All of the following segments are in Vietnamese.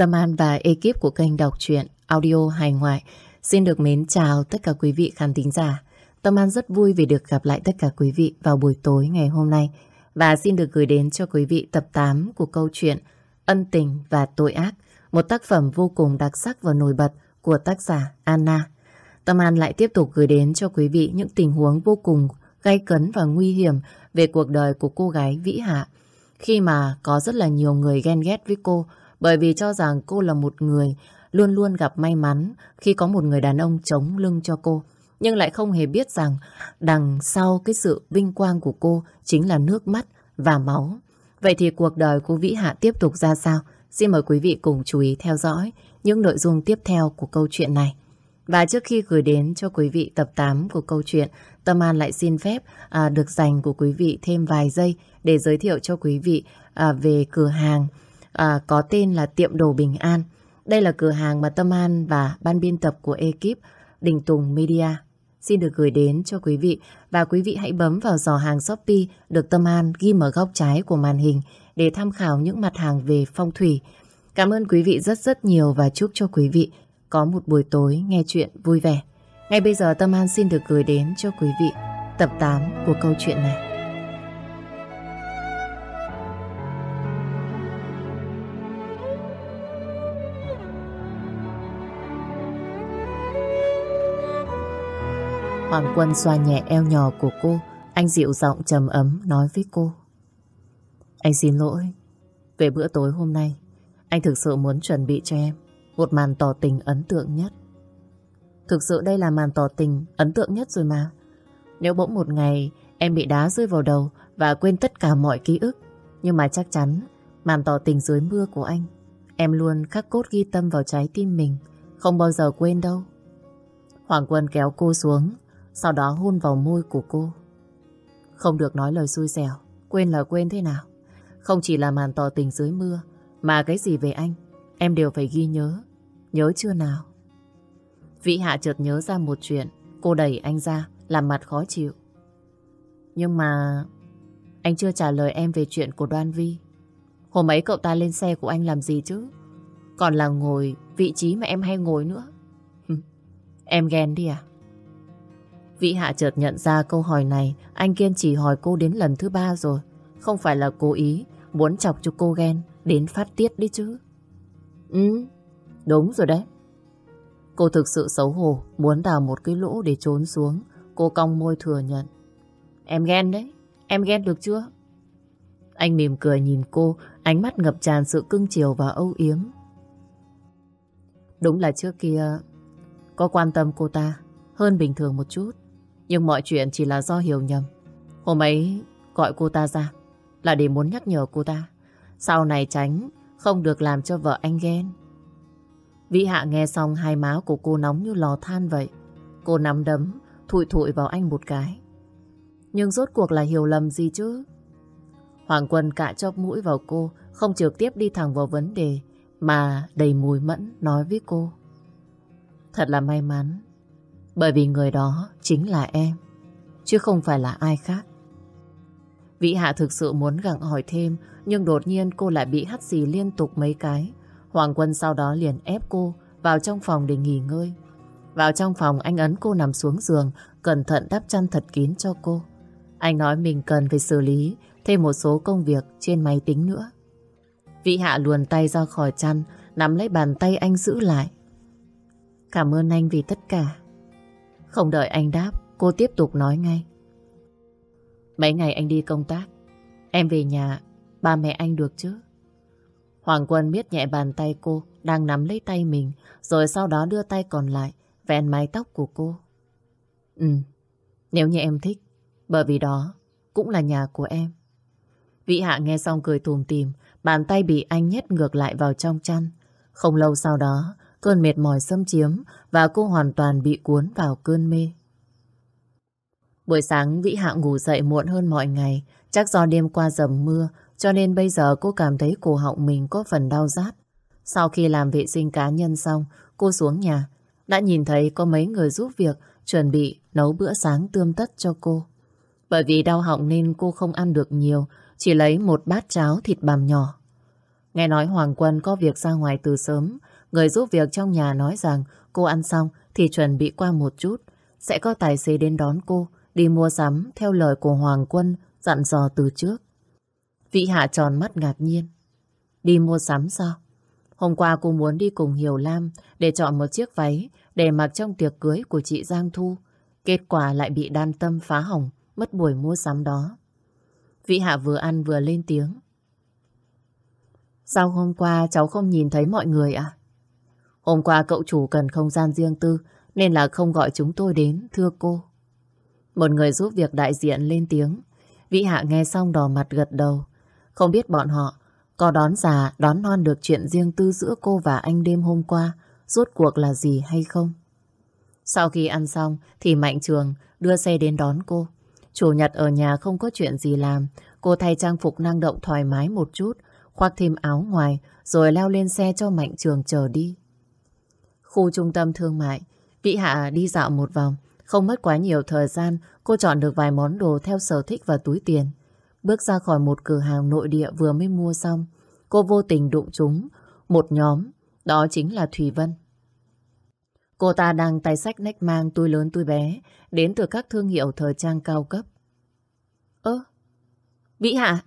Tâm An và ekip của kênh đọc truyện audio hài ngoại xin được mến chào tất cả quý vị khán thính giả. Tâm An rất vui vì được gặp lại tất cả quý vị vào buổi tối ngày hôm nay và xin được gửi đến cho quý vị tập 8 của câu chuyện Ân tình và tội ác, một tác phẩm vô cùng đặc sắc và nổi bật của tác giả Anna. Tâm An lại tiếp tục gửi đến cho quý vị những tình huống vô cùng gay cấn và nguy hiểm về cuộc đời của cô gái Vĩ Hạ. Khi mà có rất là nhiều người ghen ghét với cô bởi vì cho rằng cô là một người luôn luôn gặp may mắn khi có một người đàn ông chống lưng cho cô. Nhưng lại không hề biết rằng đằng sau cái sự vinh quang của cô chính là nước mắt và máu. Vậy thì cuộc đời của Vĩ Hạ tiếp tục ra sao? Xin mời quý vị cùng chú ý theo dõi những nội dung tiếp theo của câu chuyện này. Và trước khi gửi đến cho quý vị tập 8 của câu chuyện, Tâm An lại xin phép à, được dành của quý vị thêm vài giây để giới thiệu cho quý vị à, về cửa hàng à, có tên là Tiệm Đồ Bình An. Đây là cửa hàng mà Tâm An và ban biên tập của ekip Đình Tùng Media xin được gửi đến cho quý vị và quý vị hãy bấm vào giỏ hàng Shopee được Tâm An ghi ở góc trái của màn hình để tham khảo những mặt hàng về phong thủy. Cảm ơn quý vị rất rất nhiều và chúc cho quý vị có một buổi tối nghe chuyện vui vẻ. Ngay bây giờ Tâm An xin được gửi đến cho quý vị tập 8 của câu chuyện này. Hoàng Quân xoa nhẹ eo nhỏ của cô, anh dịu giọng trầm ấm nói với cô. Anh xin lỗi, về bữa tối hôm nay, anh thực sự muốn chuẩn bị cho em một màn tỏ tình ấn tượng nhất. Thực sự đây là màn tỏ tình ấn tượng nhất rồi mà. Nếu bỗng một ngày em bị đá rơi vào đầu và quên tất cả mọi ký ức, nhưng mà chắc chắn màn tỏ tình dưới mưa của anh, em luôn khắc cốt ghi tâm vào trái tim mình, không bao giờ quên đâu. Hoàng Quân kéo cô xuống, sau đó hôn vào môi của cô. Không được nói lời xui xẻo, quên là quên thế nào. Không chỉ là màn tỏ tình dưới mưa, mà cái gì về anh, em đều phải ghi nhớ. Nhớ chưa nào? Vĩ Hạ chợt nhớ ra một chuyện, cô đẩy anh ra, làm mặt khó chịu. Nhưng mà anh chưa trả lời em về chuyện của Đoan Vi. Hôm ấy cậu ta lên xe của anh làm gì chứ? Còn là ngồi vị trí mà em hay ngồi nữa. em ghen đi à? Vĩ Hạ chợt nhận ra câu hỏi này, anh kiên trì hỏi cô đến lần thứ ba rồi. Không phải là cố ý, muốn chọc cho cô ghen, đến phát tiết đi chứ. Ừ, đúng rồi đấy. Cô thực sự xấu hổ, muốn đào một cái lỗ để trốn xuống. Cô cong môi thừa nhận. Em ghen đấy, em ghen được chưa? Anh mỉm cười nhìn cô, ánh mắt ngập tràn sự cưng chiều và âu yếm. Đúng là trước kia có quan tâm cô ta hơn bình thường một chút. Nhưng mọi chuyện chỉ là do hiểu nhầm. Hôm ấy gọi cô ta ra là để muốn nhắc nhở cô ta. Sau này tránh không được làm cho vợ anh ghen. Vĩ Hạ nghe xong hai má của cô nóng như lò than vậy. Cô nắm đấm, thụi thụi vào anh một cái. Nhưng rốt cuộc là hiểu lầm gì chứ? Hoàng Quân cạ chóp mũi vào cô, không trực tiếp đi thẳng vào vấn đề, mà đầy mùi mẫn nói với cô. Thật là may mắn bởi vì người đó chính là em, chứ không phải là ai khác. Vĩ Hạ thực sự muốn gặng hỏi thêm, nhưng đột nhiên cô lại bị hắt xì liên tục mấy cái. Hoàng Quân sau đó liền ép cô vào trong phòng để nghỉ ngơi. Vào trong phòng anh ấn cô nằm xuống giường, cẩn thận đắp chăn thật kín cho cô. Anh nói mình cần phải xử lý thêm một số công việc trên máy tính nữa. Vĩ Hạ luồn tay ra khỏi chăn, nắm lấy bàn tay anh giữ lại. Cảm ơn anh vì tất cả. Không đợi anh đáp, cô tiếp tục nói ngay. Mấy ngày anh đi công tác, em về nhà, ba mẹ anh được chứ? Hoàng Quân biết nhẹ bàn tay cô đang nắm lấy tay mình, rồi sau đó đưa tay còn lại, vẹn mái tóc của cô. Ừ, nếu như em thích, bởi vì đó cũng là nhà của em. Vị Hạ nghe xong cười tùm tìm, bàn tay bị anh nhét ngược lại vào trong chăn. Không lâu sau đó, Cơn mệt mỏi xâm chiếm và cô hoàn toàn bị cuốn vào cơn mê. Buổi sáng Vĩ Hạ ngủ dậy muộn hơn mọi ngày, chắc do đêm qua dầm mưa, cho nên bây giờ cô cảm thấy cổ họng mình có phần đau rát. Sau khi làm vệ sinh cá nhân xong, cô xuống nhà, đã nhìn thấy có mấy người giúp việc chuẩn bị nấu bữa sáng tươm tất cho cô. Bởi vì đau họng nên cô không ăn được nhiều, chỉ lấy một bát cháo thịt bằm nhỏ. Nghe nói Hoàng Quân có việc ra ngoài từ sớm. Người giúp việc trong nhà nói rằng cô ăn xong thì chuẩn bị qua một chút. Sẽ có tài xế đến đón cô đi mua sắm theo lời của Hoàng Quân dặn dò từ trước. Vị Hạ tròn mắt ngạc nhiên. Đi mua sắm sao? Hôm qua cô muốn đi cùng Hiểu Lam để chọn một chiếc váy để mặc trong tiệc cưới của chị Giang Thu. Kết quả lại bị đan tâm phá hỏng, mất buổi mua sắm đó. Vị Hạ vừa ăn vừa lên tiếng. Sao hôm qua cháu không nhìn thấy mọi người à? Hôm qua cậu chủ cần không gian riêng tư nên là không gọi chúng tôi đến, thưa cô. Một người giúp việc đại diện lên tiếng. Vị Hạ nghe xong đỏ mặt gật đầu. Không biết bọn họ có đón già, đón non được chuyện riêng tư giữa cô và anh đêm hôm qua rốt cuộc là gì hay không? Sau khi ăn xong thì Mạnh Trường đưa xe đến đón cô. Chủ nhật ở nhà không có chuyện gì làm. Cô thay trang phục năng động thoải mái một chút, khoác thêm áo ngoài rồi leo lên xe cho Mạnh Trường chờ đi. Khu trung tâm thương mại, vĩ Hạ đi dạo một vòng. Không mất quá nhiều thời gian, cô chọn được vài món đồ theo sở thích và túi tiền. Bước ra khỏi một cửa hàng nội địa vừa mới mua xong, cô vô tình đụng chúng một nhóm, đó chính là Thủy Vân. Cô ta đang tay sách nách mang túi lớn túi bé, đến từ các thương hiệu thời trang cao cấp. Ơ, Vĩ Hạ,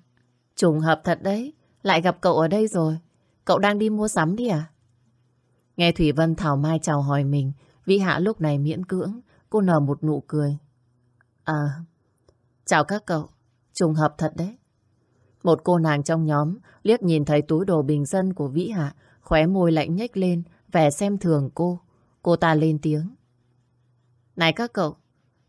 trùng hợp thật đấy, lại gặp cậu ở đây rồi. Cậu đang đi mua sắm đi à? Nghe Thủy Vân Thảo Mai chào hỏi mình, Vĩ Hạ lúc này miễn cưỡng, cô nở một nụ cười. À, chào các cậu, trùng hợp thật đấy. Một cô nàng trong nhóm liếc nhìn thấy túi đồ bình dân của Vĩ Hạ, khóe môi lạnh nhếch lên, vẻ xem thường cô. Cô ta lên tiếng. Này các cậu,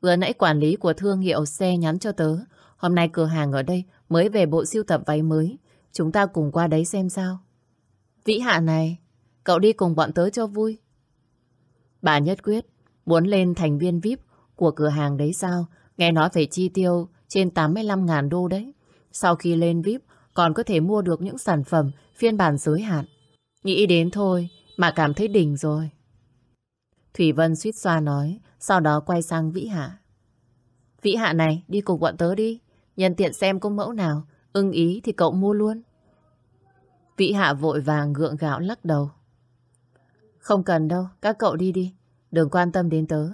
vừa nãy quản lý của thương hiệu xe nhắn cho tớ. Hôm nay cửa hàng ở đây mới về bộ siêu tập váy mới. Chúng ta cùng qua đấy xem sao. Vĩ Hạ này, cậu đi cùng bọn tớ cho vui. Bà nhất quyết, muốn lên thành viên VIP của cửa hàng đấy sao? Nghe nói phải chi tiêu trên 85.000 đô đấy. Sau khi lên VIP, còn có thể mua được những sản phẩm phiên bản giới hạn. Nghĩ đến thôi mà cảm thấy đỉnh rồi. Thủy Vân suýt xoa nói, sau đó quay sang Vĩ Hạ. Vĩ Hạ này, đi cùng bọn tớ đi. Nhân tiện xem có mẫu nào, ưng ý thì cậu mua luôn. Vĩ Hạ vội vàng gượng gạo lắc đầu. Không cần đâu, các cậu đi đi. Đừng quan tâm đến tớ.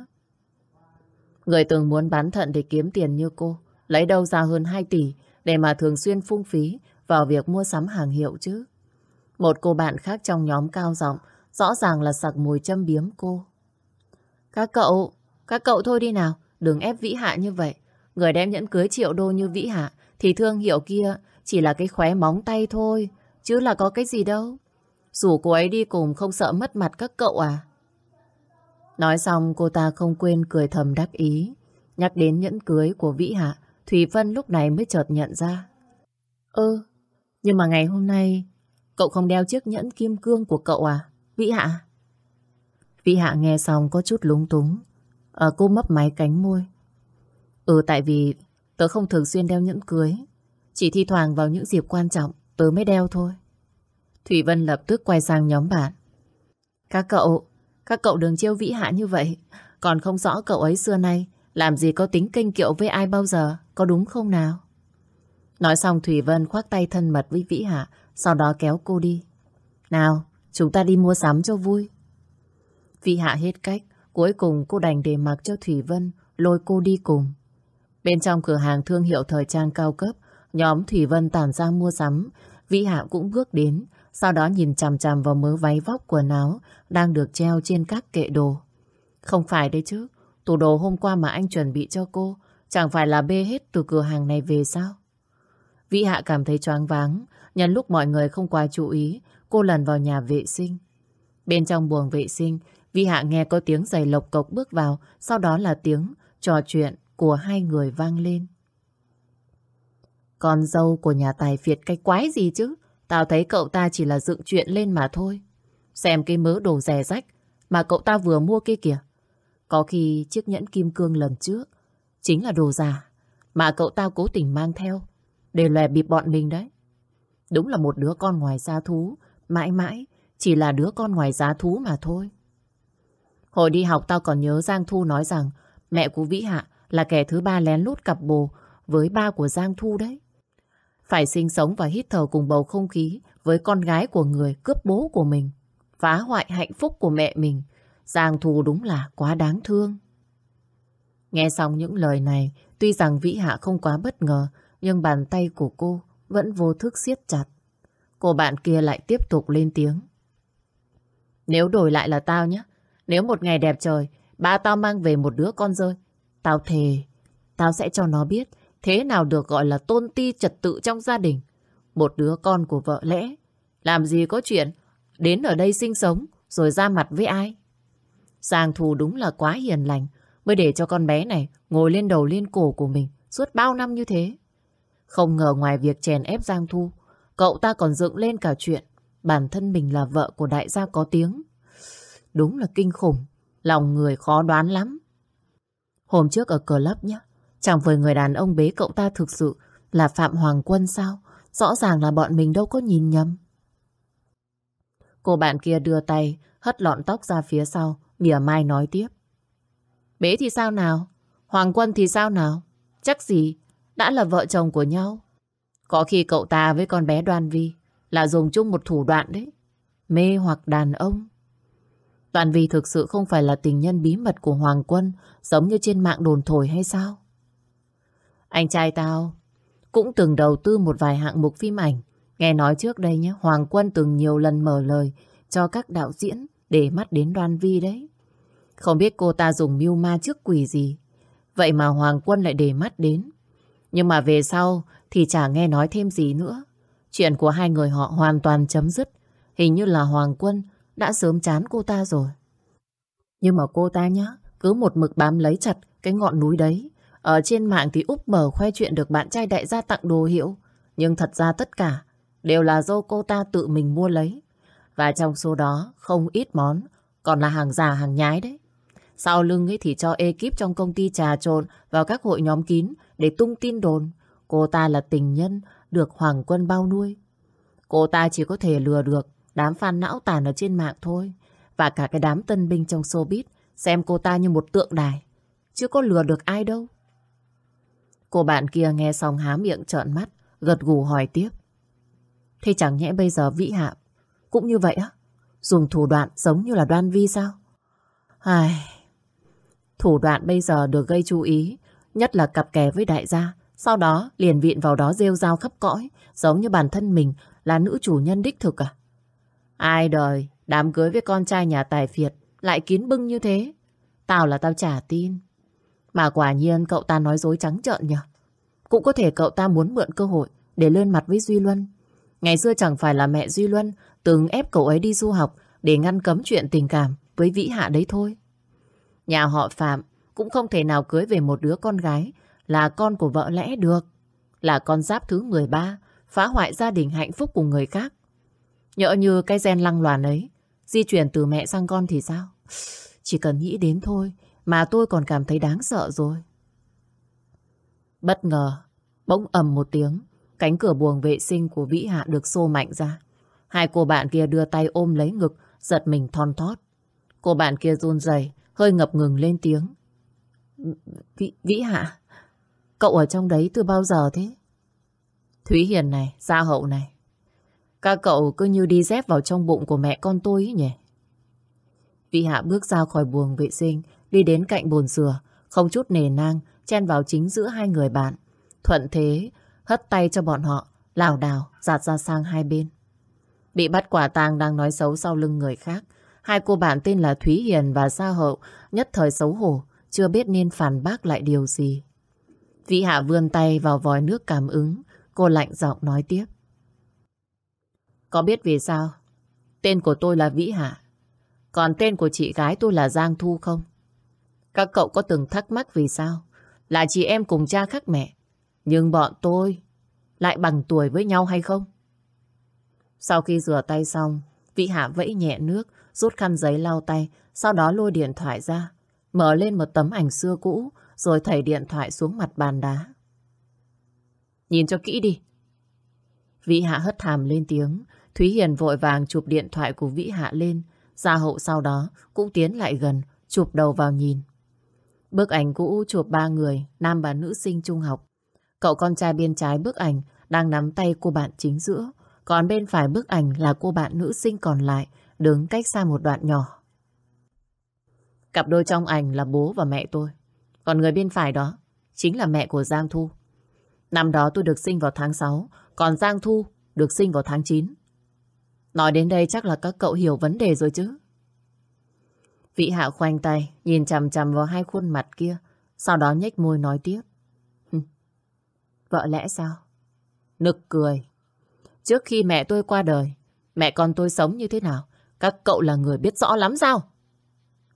Người từng muốn bán thận để kiếm tiền như cô, lấy đâu ra hơn 2 tỷ để mà thường xuyên phung phí vào việc mua sắm hàng hiệu chứ. Một cô bạn khác trong nhóm cao giọng rõ ràng là sặc mùi châm biếm cô. Các cậu, các cậu thôi đi nào, đừng ép Vĩ Hạ như vậy. Người đem nhẫn cưới triệu đô như Vĩ Hạ thì thương hiệu kia chỉ là cái khóe móng tay thôi, chứ là có cái gì đâu. Dù cô ấy đi cùng không sợ mất mặt các cậu à? Nói xong cô ta không quên cười thầm đắc ý. Nhắc đến nhẫn cưới của Vĩ Hạ, Thủy Vân lúc này mới chợt nhận ra. Ơ, nhưng mà ngày hôm nay cậu không đeo chiếc nhẫn kim cương của cậu à, Vĩ Hạ? Vĩ Hạ nghe xong có chút lúng túng. À, cô mấp máy cánh môi. Ừ, tại vì tớ không thường xuyên đeo nhẫn cưới. Chỉ thi thoảng vào những dịp quan trọng tớ mới đeo thôi. Thủy Vân lập tức quay sang nhóm bạn. Các cậu, các cậu đừng trêu vĩ hạ như vậy. Còn không rõ cậu ấy xưa nay làm gì có tính kênh kiệu với ai bao giờ, có đúng không nào? Nói xong Thủy Vân khoác tay thân mật với Vĩ Hạ, sau đó kéo cô đi. Nào, chúng ta đi mua sắm cho vui. Vĩ Hạ hết cách, cuối cùng cô đành để mặc cho Thủy Vân lôi cô đi cùng. Bên trong cửa hàng thương hiệu thời trang cao cấp, nhóm Thủy Vân tản ra mua sắm, Vĩ Hạ cũng bước đến, sau đó nhìn chằm chằm vào mớ váy vóc quần áo đang được treo trên các kệ đồ. Không phải đấy chứ, tủ đồ hôm qua mà anh chuẩn bị cho cô chẳng phải là bê hết từ cửa hàng này về sao? Vĩ Hạ cảm thấy choáng váng, nhân lúc mọi người không quá chú ý, cô lần vào nhà vệ sinh. Bên trong buồng vệ sinh, Vĩ Hạ nghe có tiếng giày lộc cộc bước vào, sau đó là tiếng trò chuyện của hai người vang lên. Con dâu của nhà tài phiệt cái quái gì chứ? Tao thấy cậu ta chỉ là dựng chuyện lên mà thôi. Xem cái mớ đồ rẻ rách mà cậu ta vừa mua kia kìa. Có khi chiếc nhẫn kim cương lần trước chính là đồ giả mà cậu ta cố tình mang theo để lè bịp bọn mình đấy. Đúng là một đứa con ngoài giá thú, mãi mãi chỉ là đứa con ngoài giá thú mà thôi. Hồi đi học tao còn nhớ Giang Thu nói rằng mẹ của Vĩ Hạ là kẻ thứ ba lén lút cặp bồ với ba của Giang Thu đấy. Phải sinh sống và hít thở cùng bầu không khí với con gái của người cướp bố của mình. Phá hoại hạnh phúc của mẹ mình. Giang Thù đúng là quá đáng thương. Nghe xong những lời này, tuy rằng Vĩ Hạ không quá bất ngờ, nhưng bàn tay của cô vẫn vô thức siết chặt. Cô bạn kia lại tiếp tục lên tiếng. Nếu đổi lại là tao nhé, nếu một ngày đẹp trời, ba tao mang về một đứa con rơi, tao thề, tao sẽ cho nó biết thế nào được gọi là tôn ti trật tự trong gia đình. Một đứa con của vợ lẽ, làm gì có chuyện đến ở đây sinh sống rồi ra mặt với ai. Giang Thù đúng là quá hiền lành mới để cho con bé này ngồi lên đầu lên cổ của mình suốt bao năm như thế. Không ngờ ngoài việc chèn ép Giang Thu, cậu ta còn dựng lên cả chuyện bản thân mình là vợ của đại gia có tiếng. Đúng là kinh khủng, lòng người khó đoán lắm. Hôm trước ở club nhé, chẳng với người đàn ông bế cậu ta thực sự là Phạm Hoàng Quân sao? Rõ ràng là bọn mình đâu có nhìn nhầm. Cô bạn kia đưa tay, hất lọn tóc ra phía sau, mỉa mai nói tiếp. Bế thì sao nào? Hoàng Quân thì sao nào? Chắc gì, đã là vợ chồng của nhau. Có khi cậu ta với con bé Đoan Vi là dùng chung một thủ đoạn đấy. Mê hoặc đàn ông. Toàn vi thực sự không phải là tình nhân bí mật của Hoàng Quân giống như trên mạng đồn thổi hay sao? Anh trai tao cũng từng đầu tư một vài hạng mục phim ảnh. Nghe nói trước đây nhé, Hoàng Quân từng nhiều lần mở lời cho các đạo diễn để mắt đến Đoan Vi đấy. Không biết cô ta dùng mưu ma trước quỷ gì. Vậy mà Hoàng Quân lại để mắt đến. Nhưng mà về sau thì chả nghe nói thêm gì nữa. Chuyện của hai người họ hoàn toàn chấm dứt. Hình như là Hoàng Quân đã sớm chán cô ta rồi. Nhưng mà cô ta nhá, cứ một mực bám lấy chặt cái ngọn núi đấy. Ở trên mạng thì úp mở khoe chuyện được bạn trai đại gia tặng đồ hiệu. Nhưng thật ra tất cả đều là do cô ta tự mình mua lấy. Và trong số đó, không ít món còn là hàng giả, hàng nhái đấy. Sau lưng ấy thì cho ekip trong công ty trà trộn vào các hội nhóm kín để tung tin đồn. Cô ta là tình nhân, được Hoàng Quân bao nuôi. Cô ta chỉ có thể lừa được đám fan não tàn ở trên mạng thôi. Và cả cái đám tân binh trong showbiz xem cô ta như một tượng đài. Chứ có lừa được ai đâu. Cô bạn kia nghe xong há miệng trợn mắt, gật gù hỏi tiếp. Thế chẳng nhẽ bây giờ Vĩ Hạ cũng như vậy á? Dùng thủ đoạn giống như là đoan vi sao? Ai... Thủ đoạn bây giờ được gây chú ý, nhất là cặp kè với đại gia. Sau đó liền viện vào đó rêu rao khắp cõi, giống như bản thân mình là nữ chủ nhân đích thực à? Ai đời, đám cưới với con trai nhà tài phiệt lại kín bưng như thế. Tao là tao trả tin. Mà quả nhiên cậu ta nói dối trắng trợn nhỉ? Cũng có thể cậu ta muốn mượn cơ hội để lên mặt với Duy Luân. Ngày xưa chẳng phải là mẹ Duy Luân từng ép cậu ấy đi du học để ngăn cấm chuyện tình cảm với Vĩ Hạ đấy thôi. Nhà họ Phạm cũng không thể nào cưới về một đứa con gái là con của vợ lẽ được. Là con giáp thứ 13, phá hoại gia đình hạnh phúc của người khác. Nhỡ như cái gen lăng loàn ấy, di chuyển từ mẹ sang con thì sao? Chỉ cần nghĩ đến thôi mà tôi còn cảm thấy đáng sợ rồi. Bất ngờ, bỗng ầm một tiếng, cánh cửa buồng vệ sinh của Vĩ Hạ được xô mạnh ra. Hai cô bạn kia đưa tay ôm lấy ngực, giật mình thon thót. Cô bạn kia run rẩy, hơi ngập ngừng lên tiếng. Vĩ, Vĩ Hạ, cậu ở trong đấy từ bao giờ thế? Thúy Hiền này, Gia Hậu này. Các cậu cứ như đi dép vào trong bụng của mẹ con tôi ấy nhỉ? Vĩ Hạ bước ra khỏi buồng vệ sinh, đi đến cạnh bồn rửa, không chút nề nang, chen vào chính giữa hai người bạn. Thuận thế, hất tay cho bọn họ, lảo đảo, giạt ra sang hai bên. Bị bắt quả tang đang nói xấu sau lưng người khác. Hai cô bạn tên là Thúy Hiền và Sa Hậu nhất thời xấu hổ, chưa biết nên phản bác lại điều gì. Vĩ Hạ vươn tay vào vòi nước cảm ứng, cô lạnh giọng nói tiếp. Có biết vì sao? Tên của tôi là Vĩ Hạ, còn tên của chị gái tôi là Giang Thu không? Các cậu có từng thắc mắc vì sao? Là chị em cùng cha khác mẹ, nhưng bọn tôi lại bằng tuổi với nhau hay không? Sau khi rửa tay xong, vị Hạ vẫy nhẹ nước, rút khăn giấy lau tay, sau đó lôi điện thoại ra, mở lên một tấm ảnh xưa cũ, rồi thảy điện thoại xuống mặt bàn đá. Nhìn cho kỹ đi. Vĩ Hạ hất hàm lên tiếng, Thúy Hiền vội vàng chụp điện thoại của Vĩ Hạ lên, Gia hậu sau đó cũng tiến lại gần, chụp đầu vào nhìn. Bức ảnh cũ chụp ba người, nam và nữ sinh trung học. Cậu con trai bên trái bức ảnh đang nắm tay cô bạn chính giữa. Còn bên phải bức ảnh là cô bạn nữ sinh còn lại, đứng cách xa một đoạn nhỏ. Cặp đôi trong ảnh là bố và mẹ tôi. Còn người bên phải đó chính là mẹ của Giang Thu. Năm đó tôi được sinh vào tháng 6, còn Giang Thu được sinh vào tháng 9. Nói đến đây chắc là các cậu hiểu vấn đề rồi chứ. Vị Hạ khoanh tay, nhìn chằm chằm vào hai khuôn mặt kia, sau đó nhếch môi nói tiếp. Vợ lẽ sao? Nực cười. Trước khi mẹ tôi qua đời, mẹ con tôi sống như thế nào? Các cậu là người biết rõ lắm sao?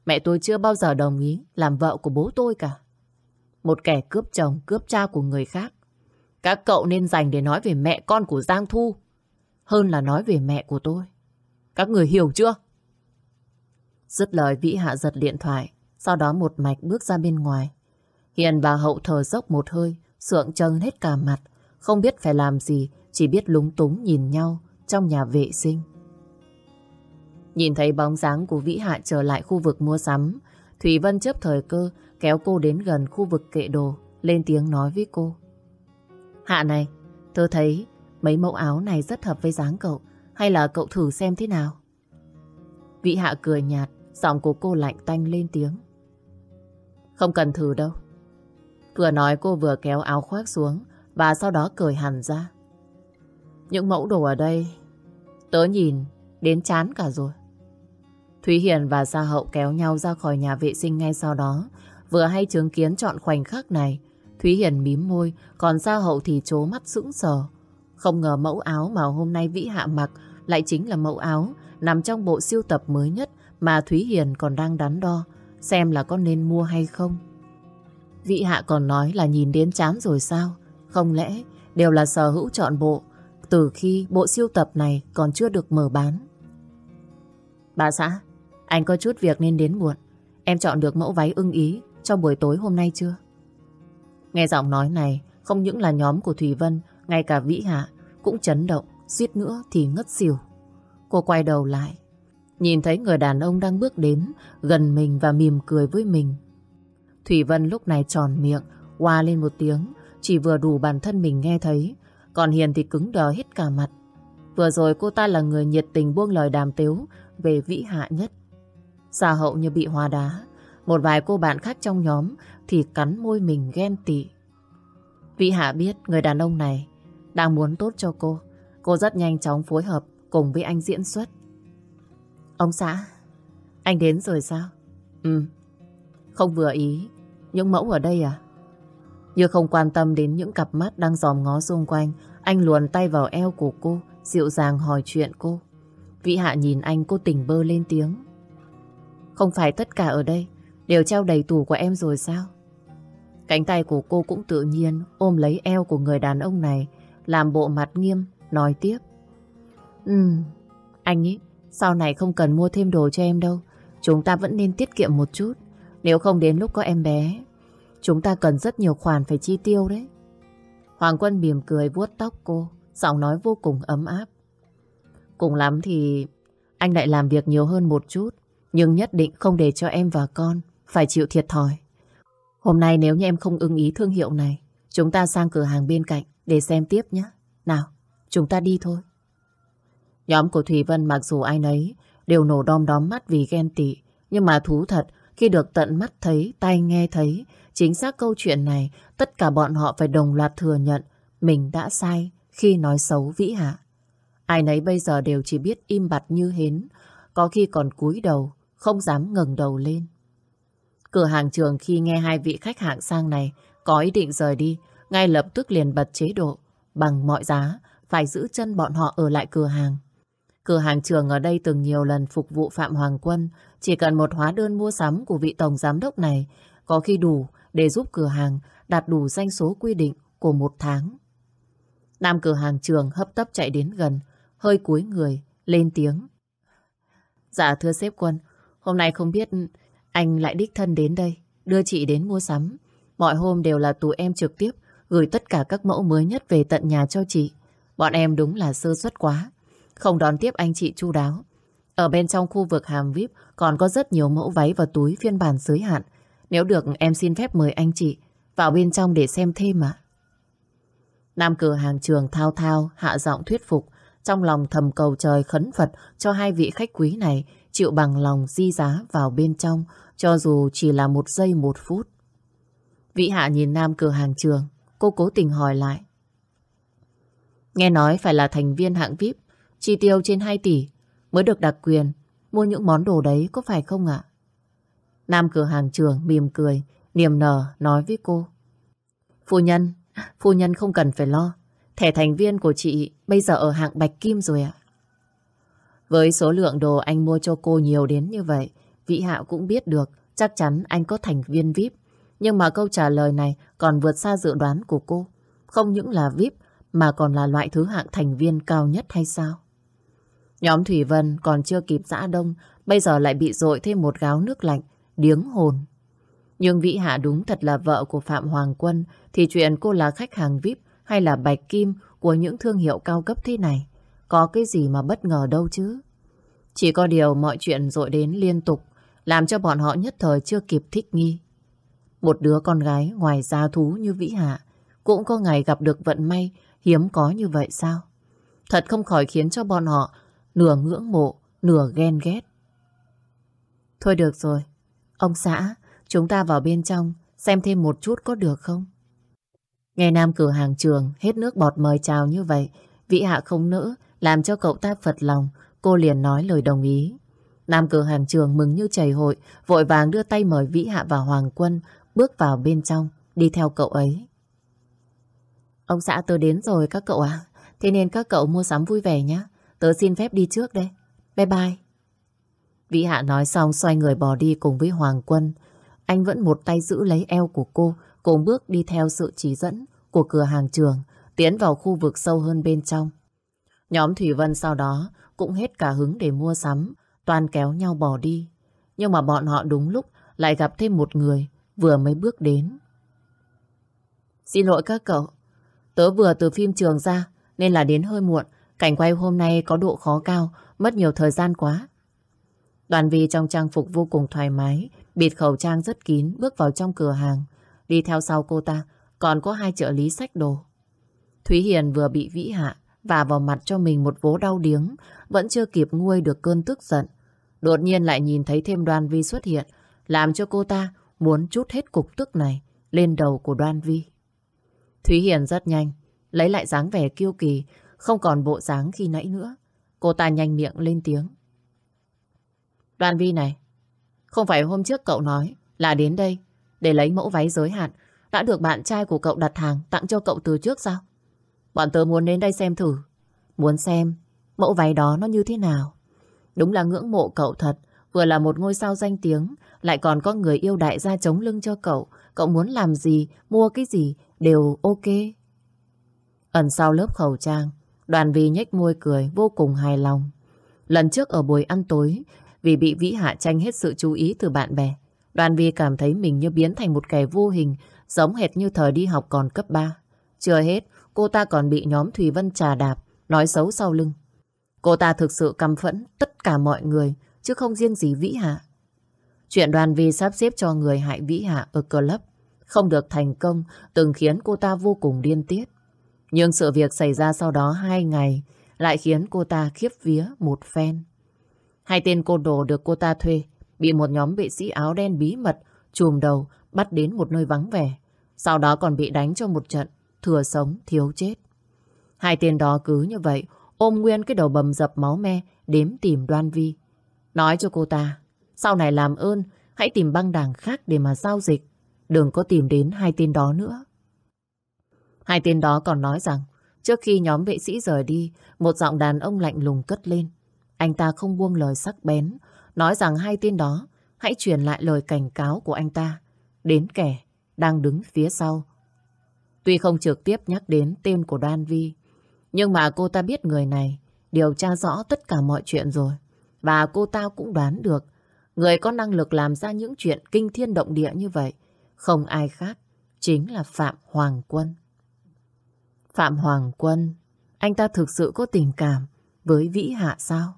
Mẹ tôi chưa bao giờ đồng ý làm vợ của bố tôi cả. Một kẻ cướp chồng, cướp cha của người khác. Các cậu nên dành để nói về mẹ con của Giang Thu hơn là nói về mẹ của tôi. Các người hiểu chưa? Dứt lời Vĩ Hạ giật điện thoại, sau đó một mạch bước ra bên ngoài. Hiền và Hậu thở dốc một hơi, sượng trân hết cả mặt, không biết phải làm gì, chỉ biết lúng túng nhìn nhau trong nhà vệ sinh. Nhìn thấy bóng dáng của Vĩ Hạ trở lại khu vực mua sắm, Thủy Vân chấp thời cơ kéo cô đến gần khu vực kệ đồ, lên tiếng nói với cô. Hạ này, tôi thấy mấy mẫu áo này rất hợp với dáng cậu, hay là cậu thử xem thế nào? Vĩ Hạ cười nhạt, giọng của cô lạnh tanh lên tiếng. Không cần thử đâu. Vừa nói cô vừa kéo áo khoác xuống và sau đó cởi hẳn ra. Những mẫu đồ ở đây tớ nhìn đến chán cả rồi. Thúy Hiền và Gia Hậu kéo nhau ra khỏi nhà vệ sinh ngay sau đó. Vừa hay chứng kiến chọn khoảnh khắc này, Thúy Hiền mím môi, còn Gia Hậu thì trố mắt sững sờ. Không ngờ mẫu áo mà hôm nay Vĩ Hạ mặc lại chính là mẫu áo nằm trong bộ siêu tập mới nhất mà Thúy Hiền còn đang đắn đo xem là có nên mua hay không. Vị Hạ còn nói là nhìn đến chán rồi sao? Không lẽ đều là sở hữu chọn bộ từ khi bộ siêu tập này còn chưa được mở bán? Bà xã, anh có chút việc nên đến muộn. Em chọn được mẫu váy ưng ý cho buổi tối hôm nay chưa? Nghe giọng nói này, không những là nhóm của Thùy Vân, ngay cả Vĩ Hạ cũng chấn động, suýt nữa thì ngất xỉu. Cô quay đầu lại, nhìn thấy người đàn ông đang bước đến gần mình và mỉm cười với mình. Thủy Vân lúc này tròn miệng, hoa lên một tiếng, chỉ vừa đủ bản thân mình nghe thấy, còn Hiền thì cứng đờ hết cả mặt. Vừa rồi cô ta là người nhiệt tình buông lời đàm tiếu về vĩ hạ nhất. Xa hậu như bị hoa đá, một vài cô bạn khác trong nhóm thì cắn môi mình ghen tị. Vĩ hạ biết người đàn ông này đang muốn tốt cho cô. Cô rất nhanh chóng phối hợp cùng với anh diễn xuất. Ông xã, anh đến rồi sao? Ừ, không vừa ý. Những mẫu ở đây à? Như không quan tâm đến những cặp mắt đang dòm ngó xung quanh, anh luồn tay vào eo của cô, dịu dàng hỏi chuyện cô. Vĩ Hạ nhìn anh cô tỉnh bơ lên tiếng. Không phải tất cả ở đây đều treo đầy tủ của em rồi sao? Cánh tay của cô cũng tự nhiên ôm lấy eo của người đàn ông này, làm bộ mặt nghiêm, nói tiếp. Ừ, anh ý, sau này không cần mua thêm đồ cho em đâu. Chúng ta vẫn nên tiết kiệm một chút. Nếu không đến lúc có em bé, chúng ta cần rất nhiều khoản phải chi tiêu đấy. Hoàng Quân mỉm cười vuốt tóc cô, giọng nói vô cùng ấm áp. Cùng lắm thì anh lại làm việc nhiều hơn một chút, nhưng nhất định không để cho em và con phải chịu thiệt thòi. Hôm nay nếu như em không ưng ý thương hiệu này, chúng ta sang cửa hàng bên cạnh để xem tiếp nhé. Nào, chúng ta đi thôi. Nhóm của Thủy Vân mặc dù ai nấy đều nổ đom đóm mắt vì ghen tị, nhưng mà thú thật khi được tận mắt thấy, tai nghe thấy, chính xác câu chuyện này, tất cả bọn họ phải đồng loạt thừa nhận mình đã sai khi nói xấu Vĩ Hạ. Ai nấy bây giờ đều chỉ biết im bặt như hến, có khi còn cúi đầu, không dám ngẩng đầu lên. Cửa hàng trường khi nghe hai vị khách hạng sang này có ý định rời đi, ngay lập tức liền bật chế độ, bằng mọi giá, phải giữ chân bọn họ ở lại cửa hàng. Cửa hàng trường ở đây từng nhiều lần phục vụ Phạm Hoàng Quân, chỉ cần một hóa đơn mua sắm của vị tổng giám đốc này có khi đủ để giúp cửa hàng đạt đủ doanh số quy định của một tháng. Nam cửa hàng trường hấp tấp chạy đến gần, hơi cúi người, lên tiếng. Dạ thưa sếp quân, hôm nay không biết anh lại đích thân đến đây, đưa chị đến mua sắm. Mọi hôm đều là tụi em trực tiếp gửi tất cả các mẫu mới nhất về tận nhà cho chị. Bọn em đúng là sơ suất quá, không đón tiếp anh chị chu đáo. Ở bên trong khu vực hàm VIP còn có rất nhiều mẫu váy và túi phiên bản giới hạn. Nếu được em xin phép mời anh chị vào bên trong để xem thêm ạ. Nam cửa hàng trường thao thao, hạ giọng thuyết phục, trong lòng thầm cầu trời khấn Phật cho hai vị khách quý này chịu bằng lòng di giá vào bên trong, cho dù chỉ là một giây một phút. Vĩ Hạ nhìn Nam cửa hàng trường, cô cố tình hỏi lại. Nghe nói phải là thành viên hạng VIP, chi tiêu trên 2 tỷ mới được đặc quyền mua những món đồ đấy có phải không ạ? Nam cửa hàng trường mỉm cười, niềm nở nói với cô. Phu nhân, phu nhân không cần phải lo. Thẻ thành viên của chị bây giờ ở hạng bạch kim rồi ạ. Với số lượng đồ anh mua cho cô nhiều đến như vậy, Vĩ Hạo cũng biết được chắc chắn anh có thành viên VIP. Nhưng mà câu trả lời này còn vượt xa dự đoán của cô. Không những là VIP mà còn là loại thứ hạng thành viên cao nhất hay sao? Nhóm Thủy Vân còn chưa kịp dã đông, bây giờ lại bị dội thêm một gáo nước lạnh, điếng hồn. Nhưng Vĩ Hạ đúng thật là vợ của Phạm Hoàng Quân, thì chuyện cô là khách hàng VIP hay là bạch kim của những thương hiệu cao cấp thế này, có cái gì mà bất ngờ đâu chứ. Chỉ có điều mọi chuyện dội đến liên tục, làm cho bọn họ nhất thời chưa kịp thích nghi. Một đứa con gái ngoài gia thú như Vĩ Hạ, cũng có ngày gặp được vận may hiếm có như vậy sao? Thật không khỏi khiến cho bọn họ nửa ngưỡng mộ, nửa ghen ghét. Thôi được rồi, ông xã, chúng ta vào bên trong xem thêm một chút có được không? Nghe Nam cửa hàng trường hết nước bọt mời chào như vậy, Vĩ Hạ không nỡ, làm cho cậu ta phật lòng, cô liền nói lời đồng ý. Nam cửa hàng trường mừng như chảy hội, vội vàng đưa tay mời Vĩ Hạ và Hoàng Quân bước vào bên trong, đi theo cậu ấy. Ông xã tôi đến rồi các cậu ạ, thế nên các cậu mua sắm vui vẻ nhé. Tớ xin phép đi trước đây. Bye bye. Vĩ Hạ nói xong xoay người bỏ đi cùng với Hoàng Quân. Anh vẫn một tay giữ lấy eo của cô, cùng bước đi theo sự chỉ dẫn của cửa hàng trường, tiến vào khu vực sâu hơn bên trong. Nhóm Thủy Vân sau đó cũng hết cả hứng để mua sắm, toàn kéo nhau bỏ đi. Nhưng mà bọn họ đúng lúc lại gặp thêm một người vừa mới bước đến. Xin lỗi các cậu, tớ vừa từ phim trường ra nên là đến hơi muộn. Cảnh quay hôm nay có độ khó cao, mất nhiều thời gian quá. Đoàn vi trong trang phục vô cùng thoải mái, bịt khẩu trang rất kín, bước vào trong cửa hàng. Đi theo sau cô ta, còn có hai trợ lý sách đồ. Thúy Hiền vừa bị vĩ hạ, và vào mặt cho mình một vố đau điếng, vẫn chưa kịp nguôi được cơn tức giận. Đột nhiên lại nhìn thấy thêm đoan vi xuất hiện, làm cho cô ta muốn chút hết cục tức này lên đầu của đoan vi. Thúy Hiền rất nhanh, lấy lại dáng vẻ kiêu kỳ, không còn bộ dáng khi nãy nữa. Cô ta nhanh miệng lên tiếng. Đoàn vi này, không phải hôm trước cậu nói là đến đây để lấy mẫu váy giới hạn đã được bạn trai của cậu đặt hàng tặng cho cậu từ trước sao? Bọn tớ muốn đến đây xem thử. Muốn xem mẫu váy đó nó như thế nào. Đúng là ngưỡng mộ cậu thật. Vừa là một ngôi sao danh tiếng, lại còn có người yêu đại gia chống lưng cho cậu. Cậu muốn làm gì, mua cái gì, đều ok. Ẩn sau lớp khẩu trang, đoàn vi nhếch môi cười vô cùng hài lòng. Lần trước ở buổi ăn tối, vì bị Vĩ Hạ tranh hết sự chú ý từ bạn bè, đoàn vi cảm thấy mình như biến thành một kẻ vô hình, giống hệt như thời đi học còn cấp 3. Chưa hết, cô ta còn bị nhóm Thùy Vân trà đạp, nói xấu sau lưng. Cô ta thực sự căm phẫn tất cả mọi người, chứ không riêng gì Vĩ Hạ. Chuyện đoàn vi sắp xếp cho người hại Vĩ Hạ ở club không được thành công từng khiến cô ta vô cùng điên tiết. Nhưng sự việc xảy ra sau đó hai ngày lại khiến cô ta khiếp vía một phen. Hai tên côn đồ được cô ta thuê bị một nhóm vệ sĩ áo đen bí mật chùm đầu bắt đến một nơi vắng vẻ. Sau đó còn bị đánh cho một trận, thừa sống, thiếu chết. Hai tên đó cứ như vậy ôm nguyên cái đầu bầm dập máu me đếm tìm đoan vi. Nói cho cô ta, sau này làm ơn, hãy tìm băng đảng khác để mà giao dịch. Đừng có tìm đến hai tên đó nữa. Hai tên đó còn nói rằng trước khi nhóm vệ sĩ rời đi một giọng đàn ông lạnh lùng cất lên. Anh ta không buông lời sắc bén nói rằng hai tên đó hãy truyền lại lời cảnh cáo của anh ta đến kẻ đang đứng phía sau. Tuy không trực tiếp nhắc đến tên của Đoan Vi, nhưng mà cô ta biết người này điều tra rõ tất cả mọi chuyện rồi. Và cô ta cũng đoán được người có năng lực làm ra những chuyện kinh thiên động địa như vậy không ai khác, chính là Phạm Hoàng Quân. Phạm Hoàng Quân, anh ta thực sự có tình cảm với Vĩ Hạ sao?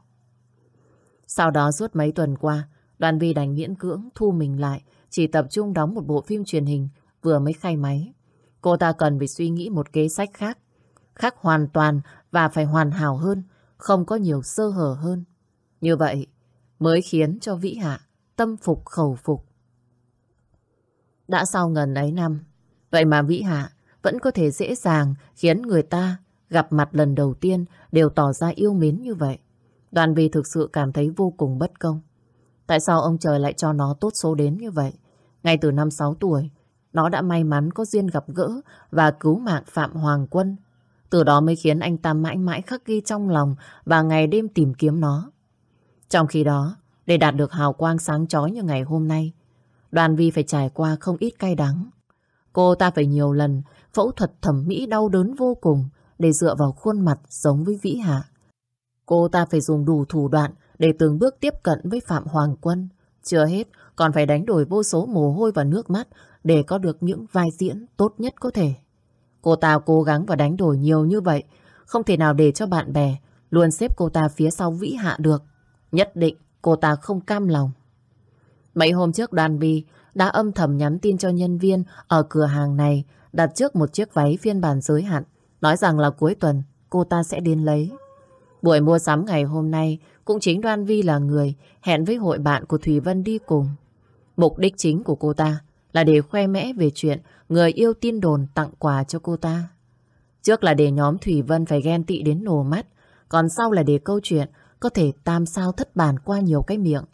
Sau đó suốt mấy tuần qua, đoàn vi đành miễn cưỡng thu mình lại, chỉ tập trung đóng một bộ phim truyền hình vừa mới khai máy. Cô ta cần phải suy nghĩ một kế sách khác khác hoàn toàn và phải hoàn hảo hơn, không có nhiều sơ hở hơn. Như vậy mới khiến cho Vĩ Hạ tâm phục khẩu phục. Đã sau gần ấy năm, vậy mà Vĩ Hạ vẫn có thể dễ dàng khiến người ta gặp mặt lần đầu tiên đều tỏ ra yêu mến như vậy. Đoàn vì thực sự cảm thấy vô cùng bất công. Tại sao ông trời lại cho nó tốt số đến như vậy? Ngay từ năm 6 tuổi, nó đã may mắn có duyên gặp gỡ và cứu mạng Phạm Hoàng Quân. Từ đó mới khiến anh ta mãi mãi khắc ghi trong lòng và ngày đêm tìm kiếm nó. Trong khi đó, để đạt được hào quang sáng chói như ngày hôm nay, đoàn vi phải trải qua không ít cay đắng. Cô ta phải nhiều lần phẫu thuật thẩm mỹ đau đớn vô cùng để dựa vào khuôn mặt giống với Vĩ Hạ. Cô ta phải dùng đủ thủ đoạn để từng bước tiếp cận với Phạm Hoàng Quân. Chưa hết, còn phải đánh đổi vô số mồ hôi và nước mắt để có được những vai diễn tốt nhất có thể. Cô ta cố gắng và đánh đổi nhiều như vậy, không thể nào để cho bạn bè luôn xếp cô ta phía sau vĩ hạ được. Nhất định cô ta không cam lòng. Mấy hôm trước đoàn vi đã âm thầm nhắn tin cho nhân viên ở cửa hàng này đặt trước một chiếc váy phiên bản giới hạn, nói rằng là cuối tuần cô ta sẽ đến lấy. Buổi mua sắm ngày hôm nay cũng chính Đoan Vi là người hẹn với hội bạn của Thùy Vân đi cùng. Mục đích chính của cô ta là để khoe mẽ về chuyện người yêu tin đồn tặng quà cho cô ta. Trước là để nhóm Thủy Vân phải ghen tị đến nổ mắt, còn sau là để câu chuyện có thể tam sao thất bản qua nhiều cái miệng.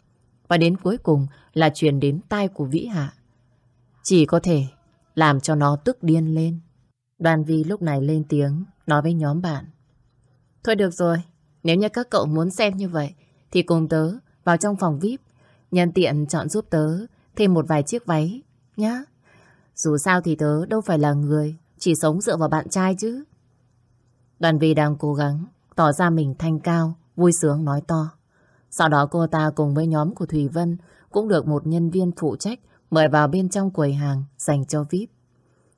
Và đến cuối cùng là truyền đến tai của Vĩ Hạ. Chỉ có thể làm cho nó tức điên lên. Đoàn Vi lúc này lên tiếng, nói với nhóm bạn. Thôi được rồi, nếu như các cậu muốn xem như vậy, thì cùng tớ vào trong phòng VIP, nhân tiện chọn giúp tớ thêm một vài chiếc váy, nhá. Dù sao thì tớ đâu phải là người chỉ sống dựa vào bạn trai chứ. Đoàn Vi đang cố gắng tỏ ra mình thanh cao, vui sướng nói to. Sau đó cô ta cùng với nhóm của thủy Vân cũng được một nhân viên phụ trách mời vào bên trong quầy hàng dành cho VIP.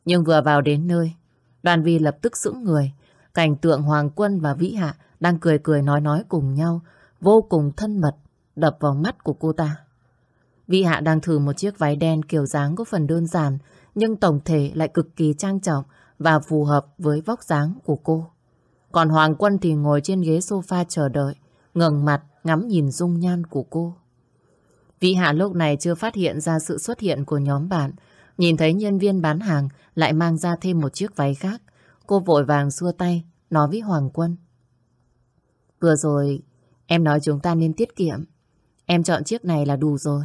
Nhưng vừa vào đến nơi, đoàn vi lập tức sững người. Cảnh tượng Hoàng Quân và Vĩ Hạ đang cười cười nói nói cùng nhau, vô cùng thân mật, đập vào mắt của cô ta. Vĩ Hạ đang thử một chiếc váy đen kiểu dáng có phần đơn giản, nhưng tổng thể lại cực kỳ trang trọng và phù hợp với vóc dáng của cô. Còn Hoàng Quân thì ngồi trên ghế sofa chờ đợi, ngẩng mặt ngắm nhìn dung nhan của cô. Vĩ Hạ lúc này chưa phát hiện ra sự xuất hiện của nhóm bạn, nhìn thấy nhân viên bán hàng lại mang ra thêm một chiếc váy khác. Cô vội vàng xua tay, nói với Hoàng Quân. Vừa rồi, em nói chúng ta nên tiết kiệm. Em chọn chiếc này là đủ rồi.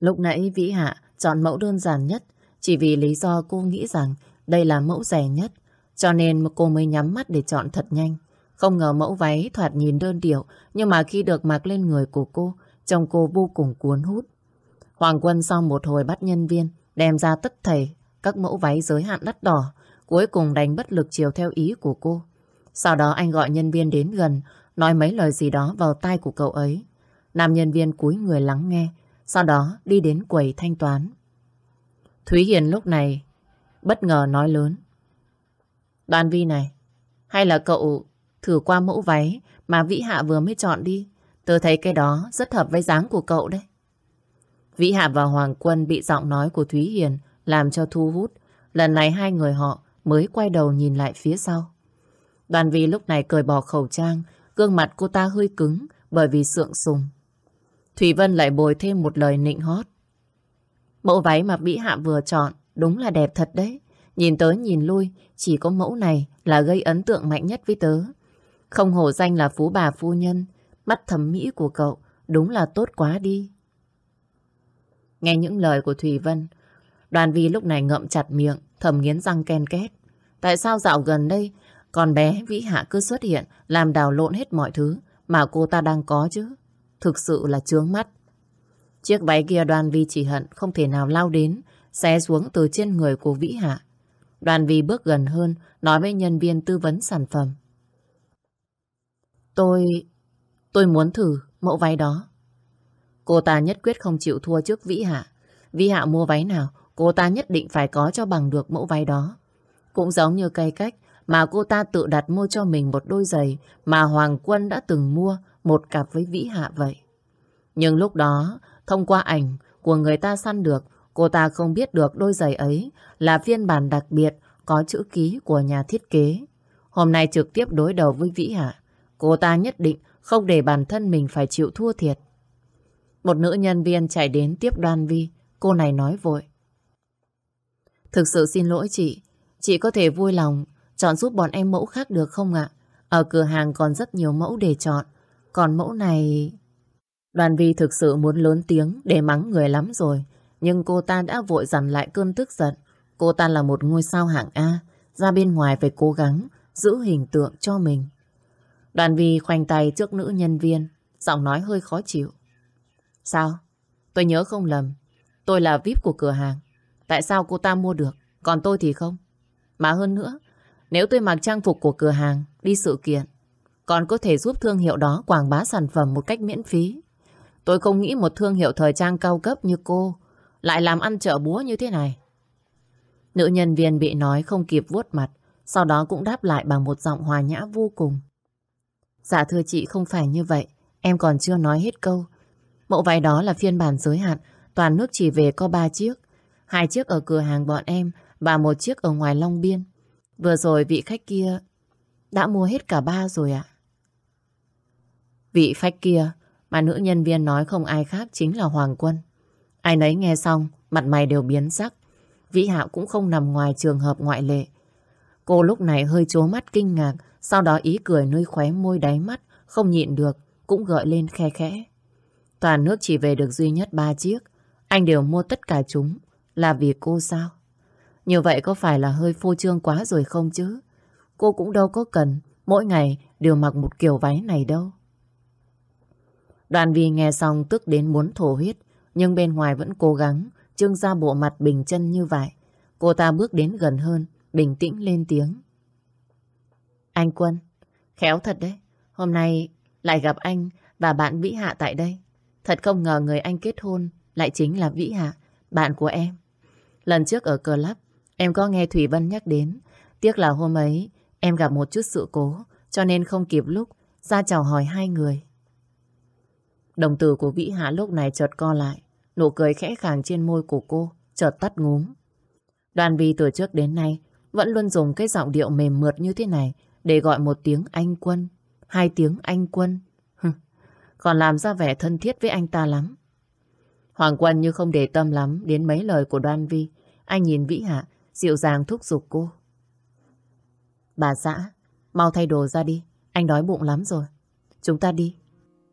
Lúc nãy Vĩ Hạ chọn mẫu đơn giản nhất chỉ vì lý do cô nghĩ rằng đây là mẫu rẻ nhất cho nên cô mới nhắm mắt để chọn thật nhanh. Không ngờ mẫu váy thoạt nhìn đơn điệu nhưng mà khi được mặc lên người của cô trông cô vô cùng cuốn hút. Hoàng Quân sau một hồi bắt nhân viên đem ra tất thảy các mẫu váy giới hạn đắt đỏ cuối cùng đánh bất lực chiều theo ý của cô. Sau đó anh gọi nhân viên đến gần nói mấy lời gì đó vào tai của cậu ấy. Nam nhân viên cúi người lắng nghe sau đó đi đến quầy thanh toán. Thúy Hiền lúc này bất ngờ nói lớn. Đoàn vi này, hay là cậu thử qua mẫu váy mà Vĩ Hạ vừa mới chọn đi. Tớ thấy cái đó rất hợp với dáng của cậu đấy. Vĩ Hạ và Hoàng Quân bị giọng nói của Thúy Hiền làm cho thu hút. Lần này hai người họ mới quay đầu nhìn lại phía sau. Đoàn vi lúc này cởi bỏ khẩu trang, gương mặt cô ta hơi cứng bởi vì sượng sùng. Thủy Vân lại bồi thêm một lời nịnh hót. Mẫu váy mà Vĩ Hạ vừa chọn đúng là đẹp thật đấy. Nhìn tới nhìn lui, chỉ có mẫu này là gây ấn tượng mạnh nhất với tớ. Không hổ danh là phú bà phu nhân, mắt thẩm mỹ của cậu đúng là tốt quá đi. Nghe những lời của Thủy Vân, đoàn vi lúc này ngậm chặt miệng, thầm nghiến răng ken két. Tại sao dạo gần đây, con bé Vĩ Hạ cứ xuất hiện, làm đào lộn hết mọi thứ mà cô ta đang có chứ? Thực sự là trướng mắt. Chiếc váy kia đoàn vi chỉ hận không thể nào lao đến, xé xuống từ trên người của Vĩ Hạ. Đoàn vi bước gần hơn, nói với nhân viên tư vấn sản phẩm. Tôi... tôi muốn thử mẫu váy đó. Cô ta nhất quyết không chịu thua trước Vĩ Hạ. Vĩ Hạ mua váy nào, cô ta nhất định phải có cho bằng được mẫu váy đó. Cũng giống như cây cách mà cô ta tự đặt mua cho mình một đôi giày mà Hoàng Quân đã từng mua một cặp với Vĩ Hạ vậy. Nhưng lúc đó, thông qua ảnh của người ta săn được, cô ta không biết được đôi giày ấy là phiên bản đặc biệt có chữ ký của nhà thiết kế. Hôm nay trực tiếp đối đầu với Vĩ Hạ. Cô ta nhất định không để bản thân mình phải chịu thua thiệt. Một nữ nhân viên chạy đến tiếp đoan vi. Cô này nói vội. Thực sự xin lỗi chị. Chị có thể vui lòng chọn giúp bọn em mẫu khác được không ạ? Ở cửa hàng còn rất nhiều mẫu để chọn. Còn mẫu này... Đoàn vi thực sự muốn lớn tiếng để mắng người lắm rồi. Nhưng cô ta đã vội dằn lại cơn tức giận. Cô ta là một ngôi sao hạng A. Ra bên ngoài phải cố gắng giữ hình tượng cho mình. Đoàn vi khoanh tay trước nữ nhân viên. Giọng nói hơi khó chịu. Sao? Tôi nhớ không lầm. Tôi là VIP của cửa hàng. Tại sao cô ta mua được, còn tôi thì không? Mà hơn nữa, nếu tôi mặc trang phục của cửa hàng đi sự kiện, còn có thể giúp thương hiệu đó quảng bá sản phẩm một cách miễn phí. Tôi không nghĩ một thương hiệu thời trang cao cấp như cô lại làm ăn chợ búa như thế này. Nữ nhân viên bị nói không kịp vuốt mặt, sau đó cũng đáp lại bằng một giọng hòa nhã vô cùng. Dạ thưa chị không phải như vậy, em còn chưa nói hết câu. Mẫu váy đó là phiên bản giới hạn, toàn nước chỉ về có 3 chiếc. Hai chiếc ở cửa hàng bọn em và một chiếc ở ngoài Long Biên. Vừa rồi vị khách kia đã mua hết cả ba rồi ạ. Vị khách kia mà nữ nhân viên nói không ai khác chính là Hoàng Quân. Ai nấy nghe xong, mặt mày đều biến sắc. Vĩ Hạo cũng không nằm ngoài trường hợp ngoại lệ. Cô lúc này hơi chố mắt kinh ngạc, sau đó ý cười nơi khóe môi đáy mắt, không nhịn được, cũng gợi lên khe khẽ. Toàn nước chỉ về được duy nhất ba chiếc, anh đều mua tất cả chúng, là vì cô sao? Như vậy có phải là hơi phô trương quá rồi không chứ? Cô cũng đâu có cần mỗi ngày đều mặc một kiểu váy này đâu. Đoàn vi nghe xong tức đến muốn thổ huyết, nhưng bên ngoài vẫn cố gắng trưng ra bộ mặt bình chân như vậy. Cô ta bước đến gần hơn, bình tĩnh lên tiếng. Anh Quân, khéo thật đấy. Hôm nay lại gặp anh và bạn Vĩ Hạ tại đây. Thật không ngờ người anh kết hôn lại chính là Vĩ Hạ, bạn của em. Lần trước ở club, em có nghe Thủy Vân nhắc đến. Tiếc là hôm ấy em gặp một chút sự cố, cho nên không kịp lúc ra chào hỏi hai người. Đồng tử của Vĩ Hạ lúc này chợt co lại. Nụ cười khẽ khàng trên môi của cô chợt tắt ngúm. Đoàn vi từ trước đến nay vẫn luôn dùng cái giọng điệu mềm mượt như thế này để gọi một tiếng anh quân, hai tiếng anh quân. Còn làm ra vẻ thân thiết với anh ta lắm. Hoàng quân như không để tâm lắm đến mấy lời của đoan vi. Anh nhìn Vĩ Hạ, dịu dàng thúc giục cô. Bà xã, mau thay đồ ra đi. Anh đói bụng lắm rồi. Chúng ta đi.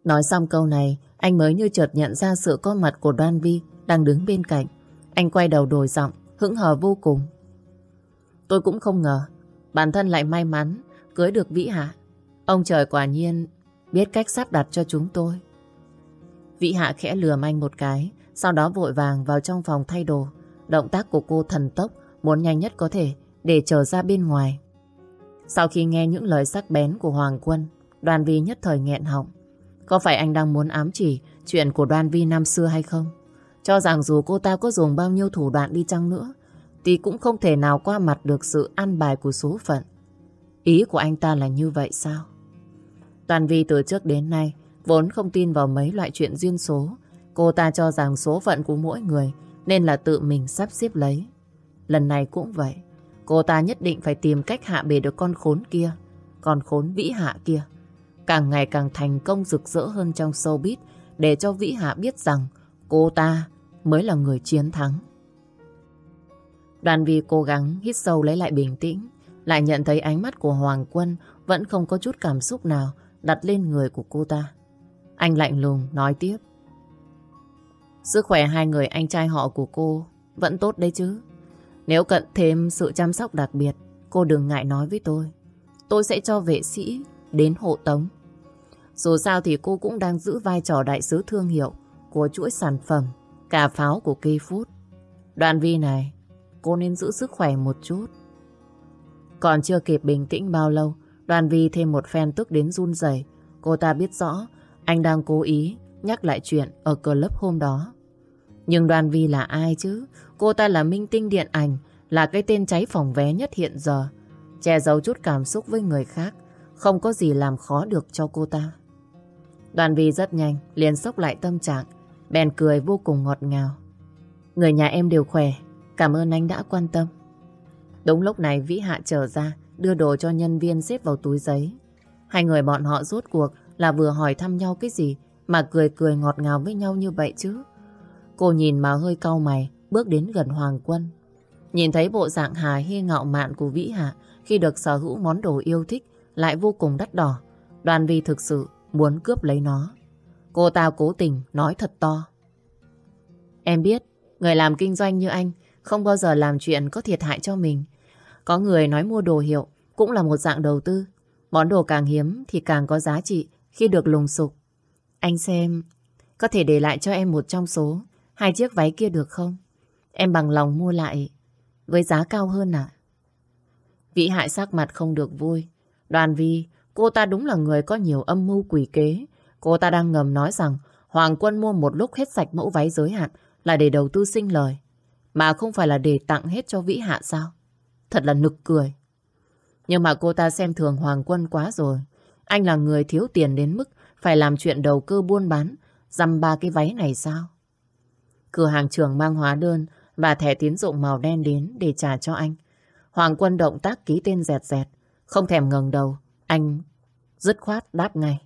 Nói xong câu này, anh mới như chợt nhận ra sự có mặt của Đoan Vi đang đứng bên cạnh. Anh quay đầu đổi giọng, hững hờ vô cùng. Tôi cũng không ngờ, bản thân lại may mắn cưới được Vĩ Hạ. Ông trời quả nhiên biết cách sắp đặt cho chúng tôi. Vĩ Hạ khẽ lườm anh một cái, sau đó vội vàng vào trong phòng thay đồ. Động tác của cô thần tốc, muốn nhanh nhất có thể để trở ra bên ngoài. Sau khi nghe những lời sắc bén của Hoàng Quân, đoàn vi nhất thời nghẹn họng. Có phải anh đang muốn ám chỉ chuyện của đoàn vi năm xưa hay không? Cho rằng dù cô ta có dùng bao nhiêu thủ đoạn đi chăng nữa, thì cũng không thể nào qua mặt được sự ăn bài của số phận. Ý của anh ta là như vậy sao? Toàn vi từ trước đến nay vốn không tin vào mấy loại chuyện duyên số. Cô ta cho rằng số phận của mỗi người nên là tự mình sắp xếp lấy. Lần này cũng vậy. Cô ta nhất định phải tìm cách hạ bề được con khốn kia. Con khốn vĩ hạ kia càng ngày càng thành công rực rỡ hơn trong showbiz để cho Vĩ Hạ biết rằng cô ta mới là người chiến thắng. Đoàn vi cố gắng hít sâu lấy lại bình tĩnh, lại nhận thấy ánh mắt của Hoàng Quân vẫn không có chút cảm xúc nào đặt lên người của cô ta. Anh lạnh lùng nói tiếp. Sức khỏe hai người anh trai họ của cô vẫn tốt đấy chứ. Nếu cần thêm sự chăm sóc đặc biệt, cô đừng ngại nói với tôi. Tôi sẽ cho vệ sĩ đến hộ tống. Dù sao thì cô cũng đang giữ vai trò đại sứ thương hiệu của chuỗi sản phẩm cà pháo của cây phút. Đoàn vi này, cô nên giữ sức khỏe một chút. Còn chưa kịp bình tĩnh bao lâu, đoàn vi thêm một phen tức đến run rẩy. Cô ta biết rõ anh đang cố ý nhắc lại chuyện ở club hôm đó. Nhưng đoàn vi là ai chứ? Cô ta là minh tinh điện ảnh, là cái tên cháy phòng vé nhất hiện giờ. Che giấu chút cảm xúc với người khác, không có gì làm khó được cho cô ta. Đoàn vi rất nhanh, liền sốc lại tâm trạng, bèn cười vô cùng ngọt ngào. Người nhà em đều khỏe, cảm ơn anh đã quan tâm. Đúng lúc này Vĩ Hạ trở ra, đưa đồ cho nhân viên xếp vào túi giấy. Hai người bọn họ rốt cuộc là vừa hỏi thăm nhau cái gì mà cười cười ngọt ngào với nhau như vậy chứ. Cô nhìn mà hơi cau mày, bước đến gần Hoàng Quân. Nhìn thấy bộ dạng hài hê ngạo mạn của Vĩ Hạ khi được sở hữu món đồ yêu thích lại vô cùng đắt đỏ. Đoàn vi thực sự muốn cướp lấy nó. Cô ta cố tình nói thật to. Em biết, người làm kinh doanh như anh không bao giờ làm chuyện có thiệt hại cho mình. Có người nói mua đồ hiệu cũng là một dạng đầu tư. Món đồ càng hiếm thì càng có giá trị khi được lùng sục. Anh xem, có thể để lại cho em một trong số hai chiếc váy kia được không? Em bằng lòng mua lại với giá cao hơn à? Vĩ hại sắc mặt không được vui. Đoàn vi, cô ta đúng là người có nhiều âm mưu quỷ kế. Cô ta đang ngầm nói rằng Hoàng Quân mua một lúc hết sạch mẫu váy giới hạn là để đầu tư sinh lời. Mà không phải là để tặng hết cho Vĩ Hạ sao? Thật là nực cười. Nhưng mà cô ta xem thường Hoàng Quân quá rồi. Anh là người thiếu tiền đến mức phải làm chuyện đầu cơ buôn bán, dăm ba cái váy này sao? Cửa hàng trưởng mang hóa đơn và thẻ tín dụng màu đen đến để trả cho anh. Hoàng Quân động tác ký tên dẹt dẹt, không thèm ngẩng đầu, anh dứt khoát đáp ngay.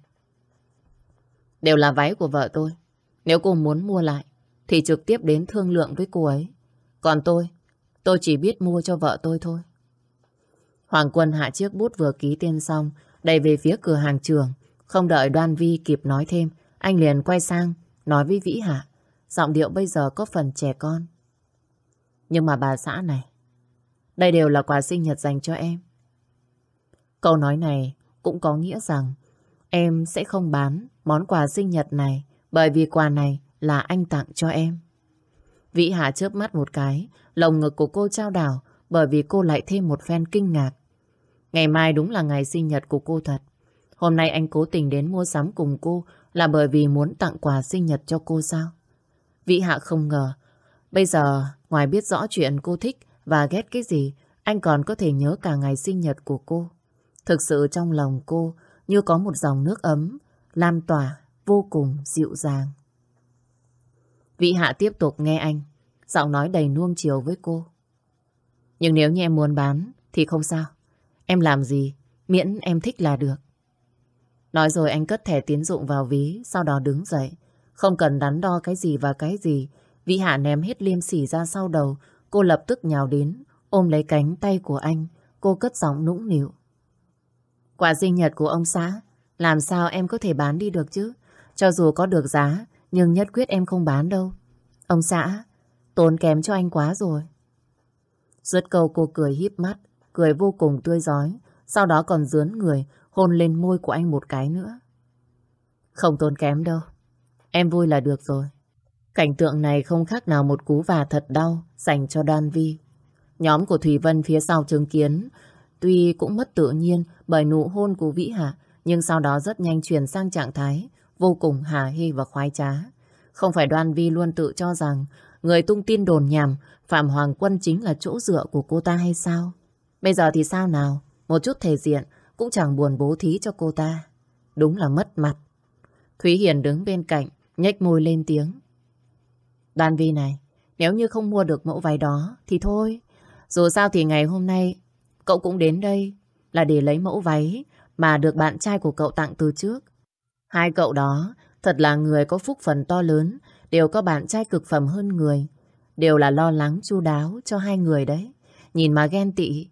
Đều là váy của vợ tôi. Nếu cô muốn mua lại, thì trực tiếp đến thương lượng với cô ấy. Còn tôi, tôi chỉ biết mua cho vợ tôi thôi. Hoàng Quân hạ chiếc bút vừa ký tên xong, đẩy về phía cửa hàng trường. Không đợi Đoan Vi kịp nói thêm, anh liền quay sang, nói với Vĩ Hạ. Giọng điệu bây giờ có phần trẻ con. Nhưng mà bà xã này, đây đều là quà sinh nhật dành cho em. Câu nói này cũng có nghĩa rằng em sẽ không bán món quà sinh nhật này bởi vì quà này là anh tặng cho em. Vĩ Hà chớp mắt một cái, lồng ngực của cô trao đảo bởi vì cô lại thêm một phen kinh ngạc. Ngày mai đúng là ngày sinh nhật của cô thật. Hôm nay anh cố tình đến mua sắm cùng cô là bởi vì muốn tặng quà sinh nhật cho cô sao? Vĩ Hạ không ngờ. Bây giờ, ngoài biết rõ chuyện cô thích và ghét cái gì, anh còn có thể nhớ cả ngày sinh nhật của cô. Thực sự trong lòng cô như có một dòng nước ấm, lan tỏa vô cùng dịu dàng. Vĩ Hạ tiếp tục nghe anh, giọng nói đầy nuông chiều với cô. Nhưng nếu như em muốn bán thì không sao. Em làm gì, miễn em thích là được. Nói rồi anh cất thẻ tiến dụng vào ví, sau đó đứng dậy. Không cần đắn đo cái gì và cái gì. Vĩ Hạ ném hết liêm sỉ ra sau đầu. Cô lập tức nhào đến, ôm lấy cánh tay của anh. Cô cất giọng nũng nịu. Quả sinh nhật của ông xã, làm sao em có thể bán đi được chứ? Cho dù có được giá, nhưng nhất quyết em không bán đâu. Ông xã, tốn kém cho anh quá rồi. Dứt câu cô cười híp mắt, cười vô cùng tươi giói, sau đó còn dướn người, hôn lên môi của anh một cái nữa. Không tốn kém đâu, em vui là được rồi. Cảnh tượng này không khác nào một cú và thật đau dành cho Đan Vi. Nhóm của Thủy Vân phía sau chứng kiến, tuy cũng mất tự nhiên bởi nụ hôn của Vĩ Hạ, nhưng sau đó rất nhanh chuyển sang trạng thái vô cùng hà hy và khoái trá. Không phải Đoan Vi luôn tự cho rằng người tung tin đồn nhảm Phạm Hoàng Quân chính là chỗ dựa của cô ta hay sao? Bây giờ thì sao nào? Một chút thể diện cũng chẳng buồn bố thí cho cô ta. Đúng là mất mặt. Thúy Hiền đứng bên cạnh, nhếch môi lên tiếng. Đoan Vi này, nếu như không mua được mẫu váy đó thì thôi. Dù sao thì ngày hôm nay cậu cũng đến đây là để lấy mẫu váy mà được bạn trai của cậu tặng từ trước. Hai cậu đó thật là người có phúc phần to lớn, đều có bạn trai cực phẩm hơn người. Đều là lo lắng chu đáo cho hai người đấy. Nhìn mà ghen tị.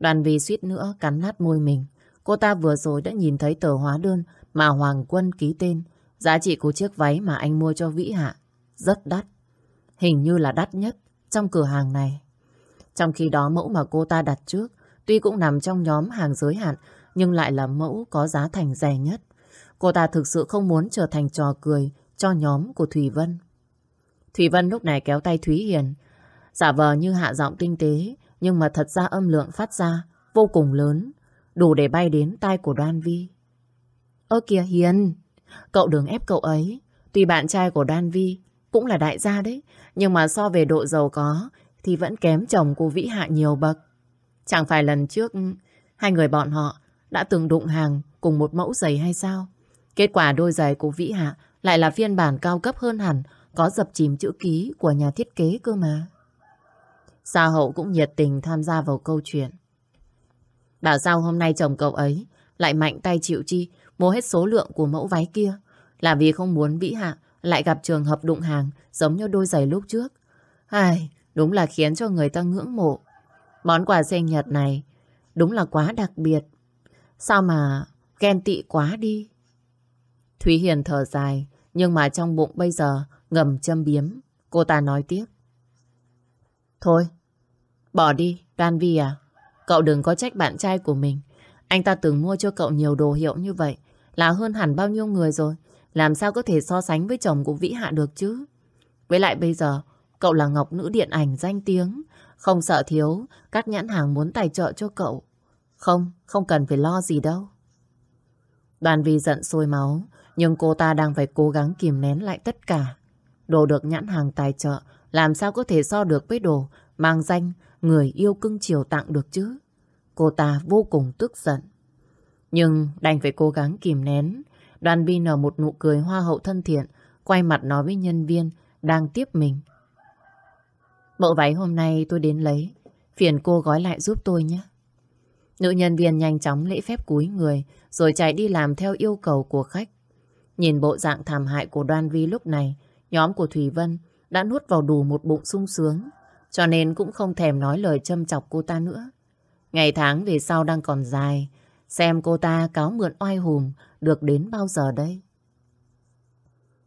Đoàn vì suýt nữa cắn nát môi mình. Cô ta vừa rồi đã nhìn thấy tờ hóa đơn mà Hoàng Quân ký tên. Giá trị của chiếc váy mà anh mua cho Vĩ Hạ rất đắt. Hình như là đắt nhất trong cửa hàng này. Trong khi đó mẫu mà cô ta đặt trước tuy cũng nằm trong nhóm hàng giới hạn nhưng lại là mẫu có giá thành rẻ nhất. Cô ta thực sự không muốn trở thành trò cười cho nhóm của Thủy Vân. Thủy Vân lúc này kéo tay Thúy Hiền, giả vờ như hạ giọng tinh tế, nhưng mà thật ra âm lượng phát ra vô cùng lớn, đủ để bay đến tai của Đoan Vi. Ơ kìa Hiền, cậu đừng ép cậu ấy. Tuy bạn trai của Đoan Vi cũng là đại gia đấy, nhưng mà so về độ giàu có thì vẫn kém chồng của Vĩ Hạ nhiều bậc. Chẳng phải lần trước hai người bọn họ đã từng đụng hàng cùng một mẫu giày hay sao? Kết quả đôi giày của Vĩ Hạ lại là phiên bản cao cấp hơn hẳn, có dập chìm chữ ký của nhà thiết kế cơ mà. Sa hậu cũng nhiệt tình tham gia vào câu chuyện. Bảo sao hôm nay chồng cậu ấy lại mạnh tay chịu chi mua hết số lượng của mẫu váy kia. Là vì không muốn Vĩ Hạ lại gặp trường hợp đụng hàng giống như đôi giày lúc trước. Ai, đúng là khiến cho người ta ngưỡng mộ. Món quà sinh nhật này đúng là quá đặc biệt. Sao mà ghen tị quá đi. Thúy Hiền thở dài, nhưng mà trong bụng bây giờ ngầm châm biếm. Cô ta nói tiếp. Thôi, bỏ đi, Đan Vi à. Cậu đừng có trách bạn trai của mình. Anh ta từng mua cho cậu nhiều đồ hiệu như vậy. Là hơn hẳn bao nhiêu người rồi. Làm sao có thể so sánh với chồng của Vĩ Hạ được chứ? Với lại bây giờ, cậu là ngọc nữ điện ảnh danh tiếng. Không sợ thiếu, các nhãn hàng muốn tài trợ cho cậu. Không, không cần phải lo gì đâu. Đoàn vi giận sôi máu, nhưng cô ta đang phải cố gắng kìm nén lại tất cả. Đồ được nhãn hàng tài trợ, làm sao có thể so được với đồ mang danh người yêu cưng chiều tặng được chứ? Cô ta vô cùng tức giận. Nhưng đành phải cố gắng kìm nén. Đoàn Bi nở một nụ cười hoa hậu thân thiện, quay mặt nói với nhân viên đang tiếp mình. Bộ váy hôm nay tôi đến lấy, phiền cô gói lại giúp tôi nhé. Nữ nhân viên nhanh chóng lễ phép cúi người, rồi chạy đi làm theo yêu cầu của khách. Nhìn bộ dạng thảm hại của Đoan Vi lúc này, nhóm của Thủy Vân đã nuốt vào đủ một bụng sung sướng, cho nên cũng không thèm nói lời châm chọc cô ta nữa. Ngày tháng về sau đang còn dài, xem cô ta cáo mượn oai hùm được đến bao giờ đây.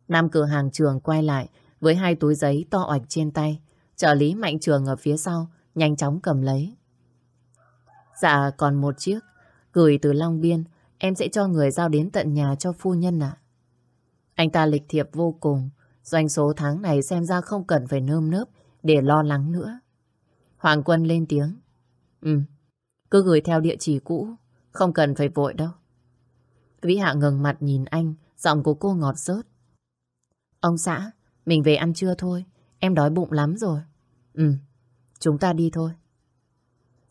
Nam cửa hàng trường quay lại với hai túi giấy to oạch trên tay. Trợ lý mạnh trường ở phía sau, nhanh chóng cầm lấy. Dạ, còn một chiếc. Gửi từ Long Biên, em sẽ cho người giao đến tận nhà cho phu nhân ạ. Anh ta lịch thiệp vô cùng. Doanh số tháng này xem ra không cần phải nơm nớp để lo lắng nữa. Hoàng Quân lên tiếng. Ừ, cứ gửi theo địa chỉ cũ, không cần phải vội đâu. Vĩ Hạ ngừng mặt nhìn anh, giọng của cô ngọt rớt. Ông xã, mình về ăn trưa thôi, em đói bụng lắm rồi. Ừ, chúng ta đi thôi.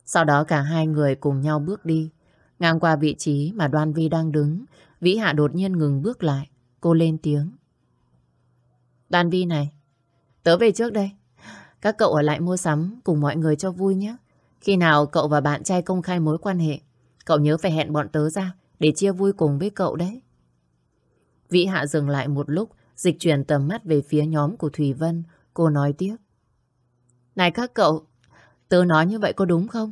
Sau đó cả hai người cùng nhau bước đi. Ngang qua vị trí mà Đoan Vi đang đứng, Vĩ Hạ đột nhiên ngừng bước lại. Cô lên tiếng. Đoàn Vi này, tớ về trước đây. Các cậu ở lại mua sắm cùng mọi người cho vui nhé. Khi nào cậu và bạn trai công khai mối quan hệ, cậu nhớ phải hẹn bọn tớ ra để chia vui cùng với cậu đấy. Vĩ Hạ dừng lại một lúc, dịch chuyển tầm mắt về phía nhóm của Thùy Vân. Cô nói tiếp. Này các cậu, tớ nói như vậy có đúng không?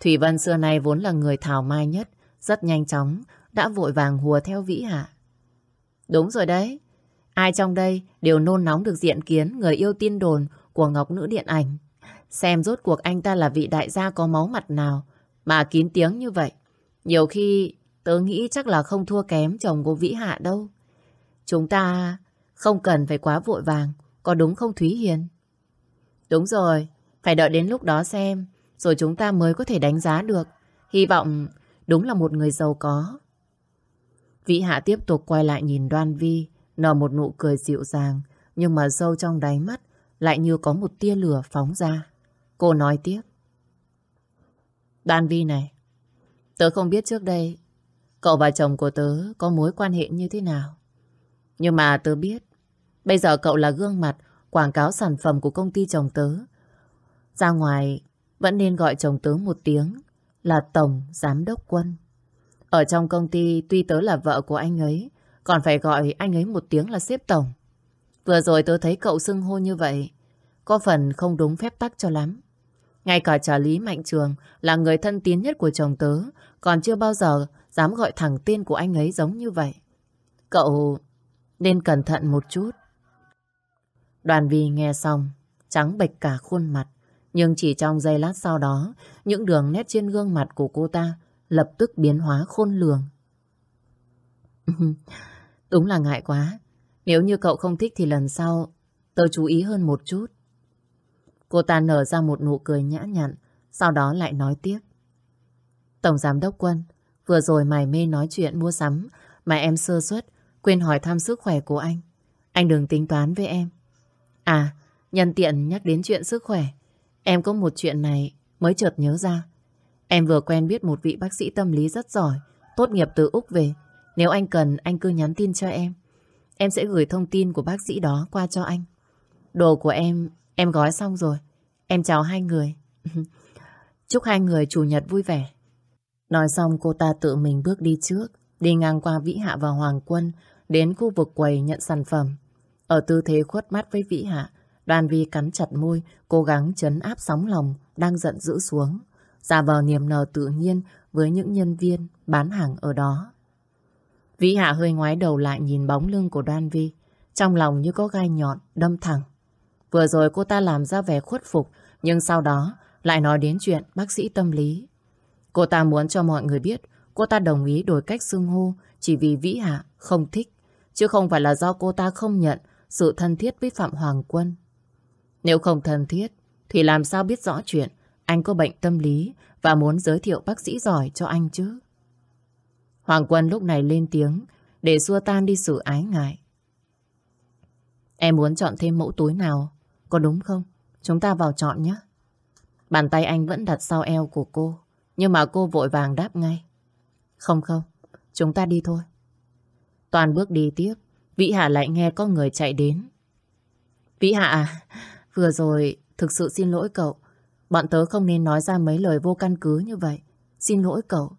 Thủy Vân xưa nay vốn là người thảo mai nhất, rất nhanh chóng, đã vội vàng hùa theo Vĩ Hạ. Đúng rồi đấy, ai trong đây đều nôn nóng được diện kiến người yêu tin đồn của Ngọc Nữ Điện Ảnh. Xem rốt cuộc anh ta là vị đại gia có máu mặt nào mà kín tiếng như vậy. Nhiều khi tớ nghĩ chắc là không thua kém chồng của Vĩ Hạ đâu. Chúng ta không cần phải quá vội vàng, có đúng không Thúy Hiền? Đúng rồi, phải đợi đến lúc đó xem, rồi chúng ta mới có thể đánh giá được. Hy vọng đúng là một người giàu có. Vĩ Hạ tiếp tục quay lại nhìn Đoan Vi, nở một nụ cười dịu dàng, nhưng mà sâu trong đáy mắt lại như có một tia lửa phóng ra. Cô nói tiếp. Đoan Vi này, tớ không biết trước đây cậu và chồng của tớ có mối quan hệ như thế nào. Nhưng mà tớ biết, bây giờ cậu là gương mặt quảng cáo sản phẩm của công ty chồng tớ. Ra ngoài vẫn nên gọi chồng tớ một tiếng là Tổng Giám Đốc Quân. Ở trong công ty tuy tớ là vợ của anh ấy, còn phải gọi anh ấy một tiếng là xếp Tổng. Vừa rồi tớ thấy cậu xưng hô như vậy, có phần không đúng phép tắc cho lắm. Ngay cả trả lý Mạnh Trường là người thân tín nhất của chồng tớ, còn chưa bao giờ dám gọi thẳng tên của anh ấy giống như vậy. Cậu nên cẩn thận một chút. Đoàn vi nghe xong, trắng bệch cả khuôn mặt. Nhưng chỉ trong giây lát sau đó, những đường nét trên gương mặt của cô ta lập tức biến hóa khôn lường. Đúng là ngại quá. Nếu như cậu không thích thì lần sau tôi chú ý hơn một chút. Cô ta nở ra một nụ cười nhã nhặn, sau đó lại nói tiếp. Tổng Giám Đốc Quân, vừa rồi mày mê nói chuyện mua sắm mà em sơ suất, quên hỏi thăm sức khỏe của anh. Anh đừng tính toán với em. À, nhân tiện nhắc đến chuyện sức khỏe. Em có một chuyện này mới chợt nhớ ra. Em vừa quen biết một vị bác sĩ tâm lý rất giỏi, tốt nghiệp từ Úc về. Nếu anh cần, anh cứ nhắn tin cho em. Em sẽ gửi thông tin của bác sĩ đó qua cho anh. Đồ của em, em gói xong rồi. Em chào hai người. Chúc hai người chủ nhật vui vẻ. Nói xong cô ta tự mình bước đi trước, đi ngang qua Vĩ Hạ và Hoàng Quân, đến khu vực quầy nhận sản phẩm. Ở tư thế khuất mắt với Vĩ Hạ, đoàn Vi cắn chặt môi, cố gắng chấn áp sóng lòng, đang giận dữ xuống. Giả vờ niềm nở tự nhiên với những nhân viên bán hàng ở đó. Vĩ Hạ hơi ngoái đầu lại nhìn bóng lưng của Đoan Vi, trong lòng như có gai nhọn, đâm thẳng. Vừa rồi cô ta làm ra vẻ khuất phục, nhưng sau đó lại nói đến chuyện bác sĩ tâm lý. Cô ta muốn cho mọi người biết cô ta đồng ý đổi cách xưng hô chỉ vì Vĩ Hạ không thích, chứ không phải là do cô ta không nhận sự thân thiết với Phạm Hoàng Quân. Nếu không thân thiết, thì làm sao biết rõ chuyện anh có bệnh tâm lý và muốn giới thiệu bác sĩ giỏi cho anh chứ? Hoàng Quân lúc này lên tiếng để xua tan đi sự ái ngại. Em muốn chọn thêm mẫu túi nào, có đúng không? Chúng ta vào chọn nhé. Bàn tay anh vẫn đặt sau eo của cô, nhưng mà cô vội vàng đáp ngay. Không không, chúng ta đi thôi. Toàn bước đi tiếp, Vĩ Hạ lại nghe có người chạy đến. Vĩ Hạ à, vừa rồi thực sự xin lỗi cậu. Bọn tớ không nên nói ra mấy lời vô căn cứ như vậy. Xin lỗi cậu.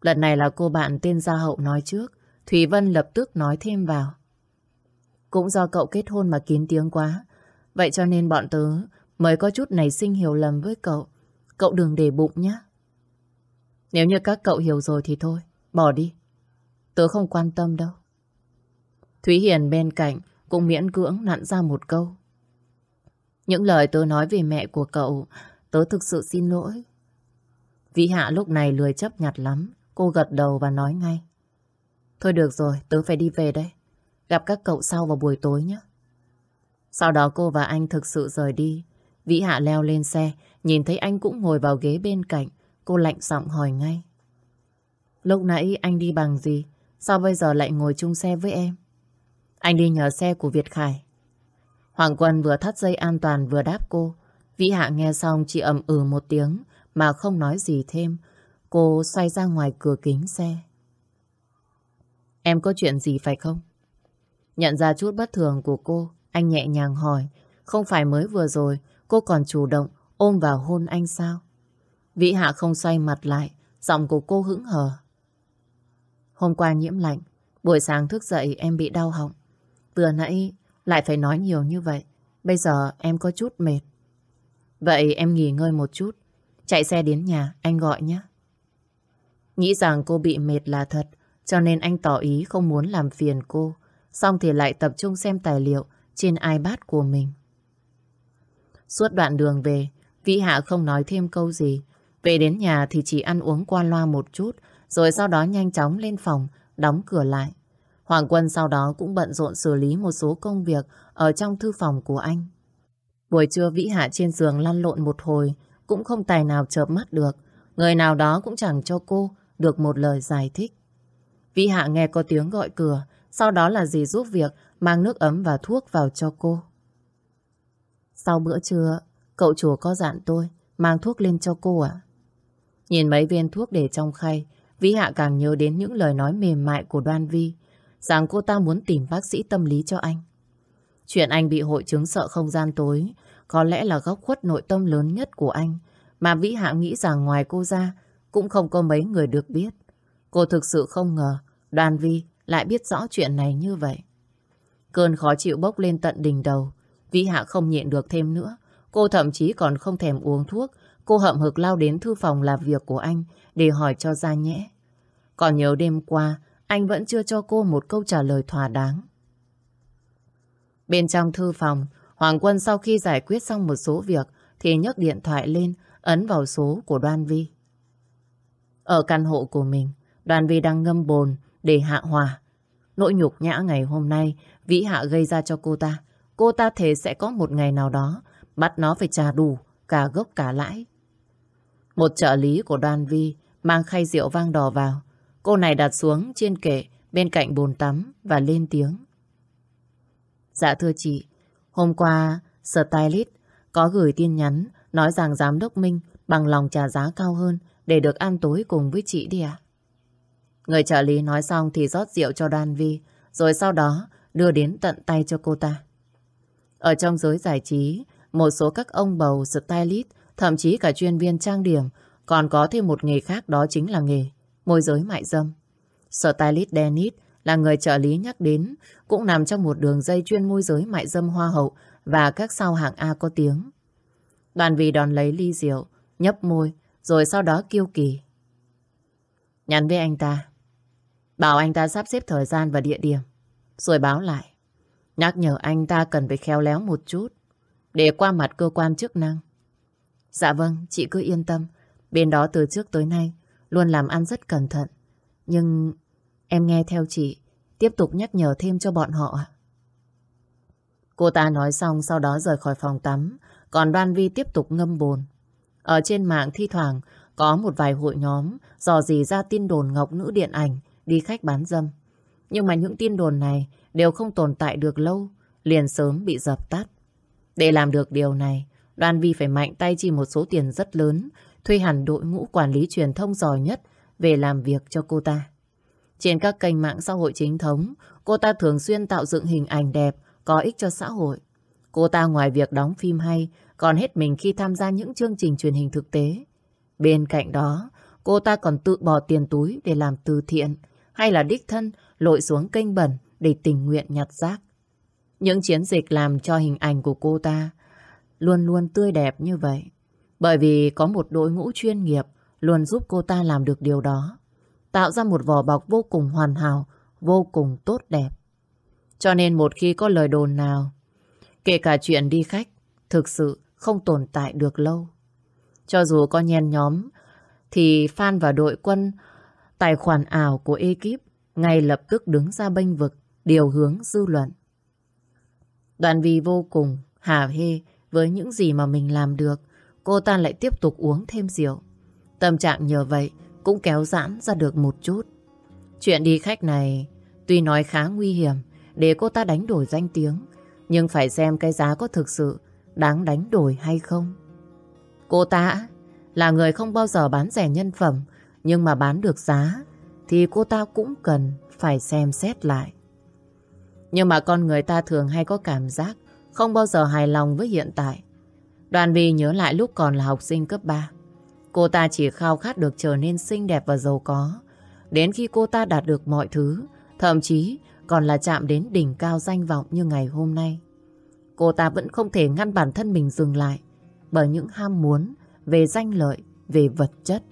Lần này là cô bạn tên Gia Hậu nói trước. Thủy Vân lập tức nói thêm vào. Cũng do cậu kết hôn mà kín tiếng quá. Vậy cho nên bọn tớ mới có chút nảy sinh hiểu lầm với cậu. Cậu đừng để bụng nhé. Nếu như các cậu hiểu rồi thì thôi, bỏ đi. Tớ không quan tâm đâu. Thúy Hiền bên cạnh cũng miễn cưỡng nặn ra một câu. Những lời tớ nói về mẹ của cậu, tớ thực sự xin lỗi. Vĩ Hạ lúc này lười chấp nhặt lắm, cô gật đầu và nói ngay. Thôi được rồi, tớ phải đi về đây. Gặp các cậu sau vào buổi tối nhé. Sau đó cô và anh thực sự rời đi. Vĩ Hạ leo lên xe, nhìn thấy anh cũng ngồi vào ghế bên cạnh. Cô lạnh giọng hỏi ngay. Lúc nãy anh đi bằng gì? Sao bây giờ lại ngồi chung xe với em? Anh đi nhờ xe của Việt Khải. Hoàng Quân vừa thắt dây an toàn vừa đáp cô. Vĩ Hạ nghe xong chỉ ầm ừ một tiếng mà không nói gì thêm. Cô xoay ra ngoài cửa kính xe. Em có chuyện gì phải không? Nhận ra chút bất thường của cô, anh nhẹ nhàng hỏi. Không phải mới vừa rồi cô còn chủ động ôm vào hôn anh sao? Vĩ Hạ không xoay mặt lại, giọng của cô hững hờ. Hôm qua nhiễm lạnh, buổi sáng thức dậy em bị đau họng. Vừa nãy lại phải nói nhiều như vậy. Bây giờ em có chút mệt. Vậy em nghỉ ngơi một chút. Chạy xe đến nhà, anh gọi nhé. Nghĩ rằng cô bị mệt là thật, cho nên anh tỏ ý không muốn làm phiền cô. Xong thì lại tập trung xem tài liệu trên iPad của mình. Suốt đoạn đường về, Vĩ Hạ không nói thêm câu gì. Về đến nhà thì chỉ ăn uống qua loa một chút, rồi sau đó nhanh chóng lên phòng, đóng cửa lại. Hoàng Quân sau đó cũng bận rộn xử lý một số công việc ở trong thư phòng của anh. Buổi trưa Vĩ Hạ trên giường lăn lộn một hồi, cũng không tài nào chợp mắt được. Người nào đó cũng chẳng cho cô được một lời giải thích. Vĩ Hạ nghe có tiếng gọi cửa, sau đó là dì giúp việc mang nước ấm và thuốc vào cho cô. Sau bữa trưa, cậu chùa có dặn tôi mang thuốc lên cho cô ạ. Nhìn mấy viên thuốc để trong khay, Vĩ Hạ càng nhớ đến những lời nói mềm mại của Đoan Vi, rằng cô ta muốn tìm bác sĩ tâm lý cho anh. Chuyện anh bị hội chứng sợ không gian tối có lẽ là góc khuất nội tâm lớn nhất của anh, mà Vĩ Hạ nghĩ rằng ngoài cô ra cũng không có mấy người được biết. Cô thực sự không ngờ Đoàn Vi lại biết rõ chuyện này như vậy. Cơn khó chịu bốc lên tận đỉnh đầu, Vĩ Hạ không nhịn được thêm nữa. Cô thậm chí còn không thèm uống thuốc, cô hậm hực lao đến thư phòng làm việc của anh để hỏi cho ra nhẽ. Còn nhớ đêm qua, anh vẫn chưa cho cô một câu trả lời thỏa đáng. Bên trong thư phòng, Hoàng Quân sau khi giải quyết xong một số việc thì nhấc điện thoại lên, ấn vào số của Đoan Vi. Ở căn hộ của mình, Đoan Vi đang ngâm bồn để hạ hòa. Nỗi nhục nhã ngày hôm nay Vĩ Hạ gây ra cho cô ta. Cô ta thề sẽ có một ngày nào đó bắt nó phải trả đủ cả gốc cả lãi. Một trợ lý của Đoan Vi mang khay rượu vang đỏ vào. Cô này đặt xuống trên kệ bên cạnh bồn tắm và lên tiếng. Dạ thưa chị, hôm qua Stylist có gửi tin nhắn nói rằng giám đốc Minh bằng lòng trả giá cao hơn để được ăn tối cùng với chị đi ạ. Người trợ lý nói xong thì rót rượu cho Đoan Vi, rồi sau đó đưa đến tận tay cho cô ta. Ở trong giới giải trí, một số các ông bầu stylist, thậm chí cả chuyên viên trang điểm còn có thêm một nghề khác đó chính là nghề môi giới mại dâm. Stylist Dennis là người trợ lý nhắc đến, cũng nằm trong một đường dây chuyên môi giới mại dâm hoa hậu và các sao hạng A có tiếng. Đoàn vì đòn lấy ly rượu, nhấp môi, rồi sau đó kiêu kỳ. Nhắn với anh ta, bảo anh ta sắp xếp thời gian và địa điểm, rồi báo lại. Nhắc nhở anh ta cần phải khéo léo một chút, để qua mặt cơ quan chức năng. Dạ vâng, chị cứ yên tâm, bên đó từ trước tới nay luôn làm ăn rất cẩn thận. Nhưng em nghe theo chị, tiếp tục nhắc nhở thêm cho bọn họ. Cô ta nói xong sau đó rời khỏi phòng tắm, còn Đoan Vi tiếp tục ngâm bồn. Ở trên mạng thi thoảng có một vài hội nhóm dò dỉ ra tin đồn ngọc nữ điện ảnh đi khách bán dâm. Nhưng mà những tin đồn này đều không tồn tại được lâu, liền sớm bị dập tắt. Để làm được điều này, Đoan Vi phải mạnh tay chi một số tiền rất lớn, thuê hẳn đội ngũ quản lý truyền thông giỏi nhất về làm việc cho cô ta. Trên các kênh mạng xã hội chính thống, cô ta thường xuyên tạo dựng hình ảnh đẹp, có ích cho xã hội. Cô ta ngoài việc đóng phim hay, còn hết mình khi tham gia những chương trình truyền hình thực tế. Bên cạnh đó, cô ta còn tự bỏ tiền túi để làm từ thiện, hay là đích thân lội xuống kênh bẩn để tình nguyện nhặt rác. Những chiến dịch làm cho hình ảnh của cô ta luôn luôn tươi đẹp như vậy. Bởi vì có một đội ngũ chuyên nghiệp luôn giúp cô ta làm được điều đó. Tạo ra một vỏ bọc vô cùng hoàn hảo, vô cùng tốt đẹp. Cho nên một khi có lời đồn nào, kể cả chuyện đi khách, thực sự không tồn tại được lâu. Cho dù có nhen nhóm, thì fan và đội quân tài khoản ảo của ekip ngay lập tức đứng ra bênh vực, điều hướng dư luận. Đoàn vì vô cùng hả hê với những gì mà mình làm được, cô ta lại tiếp tục uống thêm rượu. Tâm trạng nhờ vậy cũng kéo giãn ra được một chút. Chuyện đi khách này tuy nói khá nguy hiểm để cô ta đánh đổi danh tiếng, nhưng phải xem cái giá có thực sự đáng đánh đổi hay không. Cô ta là người không bao giờ bán rẻ nhân phẩm, nhưng mà bán được giá thì cô ta cũng cần phải xem xét lại. Nhưng mà con người ta thường hay có cảm giác không bao giờ hài lòng với hiện tại. Đoàn Vi nhớ lại lúc còn là học sinh cấp 3. Cô ta chỉ khao khát được trở nên xinh đẹp và giàu có. Đến khi cô ta đạt được mọi thứ, thậm chí còn là chạm đến đỉnh cao danh vọng như ngày hôm nay. Cô ta vẫn không thể ngăn bản thân mình dừng lại bởi những ham muốn về danh lợi, về vật chất.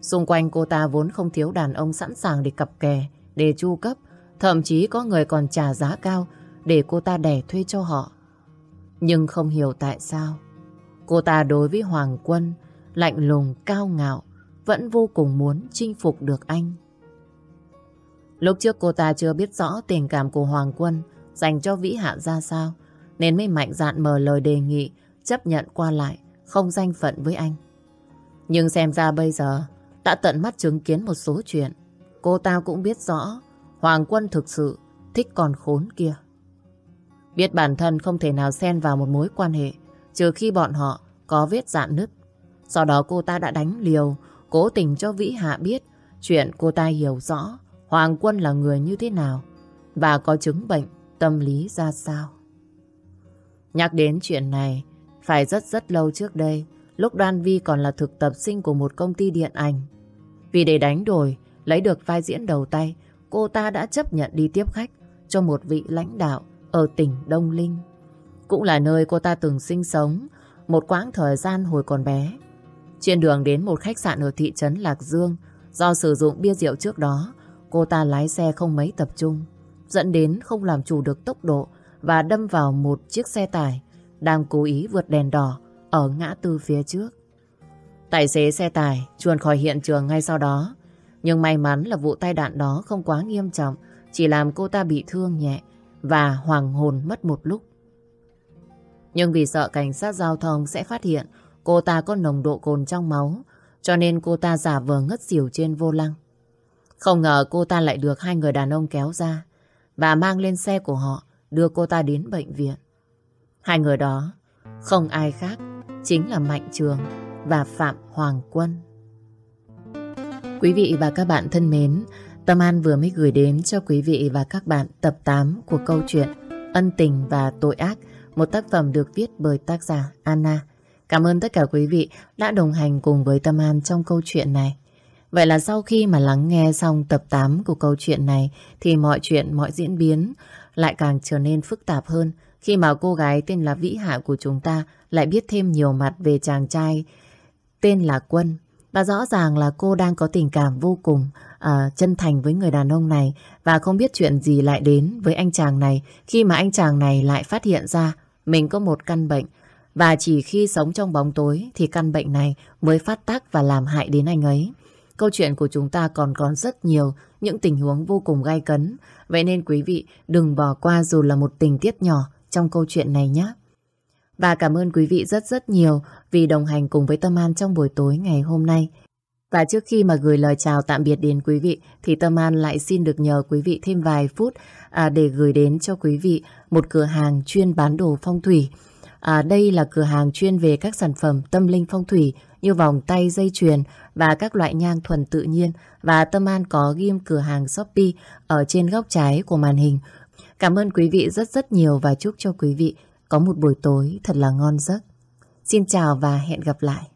Xung quanh cô ta vốn không thiếu đàn ông sẵn sàng để cặp kè, để chu cấp, thậm chí có người còn trả giá cao để cô ta đẻ thuê cho họ. Nhưng không hiểu tại sao, cô ta đối với Hoàng Quân lạnh lùng, cao ngạo, vẫn vô cùng muốn chinh phục được anh. Lúc trước cô ta chưa biết rõ tình cảm của Hoàng Quân dành cho Vĩ Hạ ra sao, nên mới mạnh dạn mở lời đề nghị chấp nhận qua lại, không danh phận với anh. Nhưng xem ra bây giờ, đã tận mắt chứng kiến một số chuyện, cô ta cũng biết rõ Hoàng Quân thực sự thích con khốn kia. Biết bản thân không thể nào xen vào một mối quan hệ, trừ khi bọn họ có vết dạn nứt. Sau đó cô ta đã đánh liều, cố tình cho Vĩ Hạ biết chuyện cô ta hiểu rõ Hoàng Quân là người như thế nào và có chứng bệnh tâm lý ra sao. Nhắc đến chuyện này, phải rất rất lâu trước đây, lúc Đoan Vi còn là thực tập sinh của một công ty điện ảnh. Vì để đánh đổi, lấy được vai diễn đầu tay, cô ta đã chấp nhận đi tiếp khách cho một vị lãnh đạo ở tỉnh Đông Linh. Cũng là nơi cô ta từng sinh sống một quãng thời gian hồi còn bé. Trên đường đến một khách sạn ở thị trấn Lạc Dương, do sử dụng bia rượu trước đó, cô ta lái xe không mấy tập trung, dẫn đến không làm chủ được tốc độ và đâm vào một chiếc xe tải đang cố ý vượt đèn đỏ ở ngã tư phía trước. Tài xế xe tải chuồn khỏi hiện trường ngay sau đó, nhưng may mắn là vụ tai nạn đó không quá nghiêm trọng, chỉ làm cô ta bị thương nhẹ và hoàng hồn mất một lúc. Nhưng vì sợ cảnh sát giao thông sẽ phát hiện cô ta có nồng độ cồn trong máu, cho nên cô ta giả vờ ngất xỉu trên vô lăng. Không ngờ cô ta lại được hai người đàn ông kéo ra và mang lên xe của họ đưa cô ta đến bệnh viện. Hai người đó không ai khác chính là Mạnh Trường và Phạm Hoàng Quân. Quý vị và các bạn thân mến, Tâm An vừa mới gửi đến cho quý vị và các bạn tập 8 của câu chuyện Ân tình và tội ác, một tác phẩm được viết bởi tác giả Anna. Cảm ơn tất cả quý vị đã đồng hành cùng với Tâm An trong câu chuyện này. Vậy là sau khi mà lắng nghe xong tập 8 của câu chuyện này thì mọi chuyện, mọi diễn biến lại càng trở nên phức tạp hơn khi mà cô gái tên là Vĩ Hạ của chúng ta lại biết thêm nhiều mặt về chàng trai tên là Quân. Và rõ ràng là cô đang có tình cảm vô cùng uh, chân thành với người đàn ông này và không biết chuyện gì lại đến với anh chàng này khi mà anh chàng này lại phát hiện ra mình có một căn bệnh và chỉ khi sống trong bóng tối thì căn bệnh này mới phát tác và làm hại đến anh ấy. Câu chuyện của chúng ta còn có rất nhiều, những tình huống vô cùng gai cấn. Vậy nên quý vị đừng bỏ qua dù là một tình tiết nhỏ trong câu chuyện này nhé. Và cảm ơn quý vị rất rất nhiều vì đồng hành cùng với Tâm An trong buổi tối ngày hôm nay. Và trước khi mà gửi lời chào tạm biệt đến quý vị thì Tâm An lại xin được nhờ quý vị thêm vài phút à, để gửi đến cho quý vị một cửa hàng chuyên bán đồ phong thủy. À, đây là cửa hàng chuyên về các sản phẩm tâm linh phong thủy như vòng tay, dây chuyền và các loại nhang thuần tự nhiên. Và Tâm An có ghim cửa hàng Shopee ở trên góc trái của màn hình. Cảm ơn quý vị rất rất nhiều và chúc cho quý vị có một buổi tối thật là ngon giấc. Xin chào và hẹn gặp lại.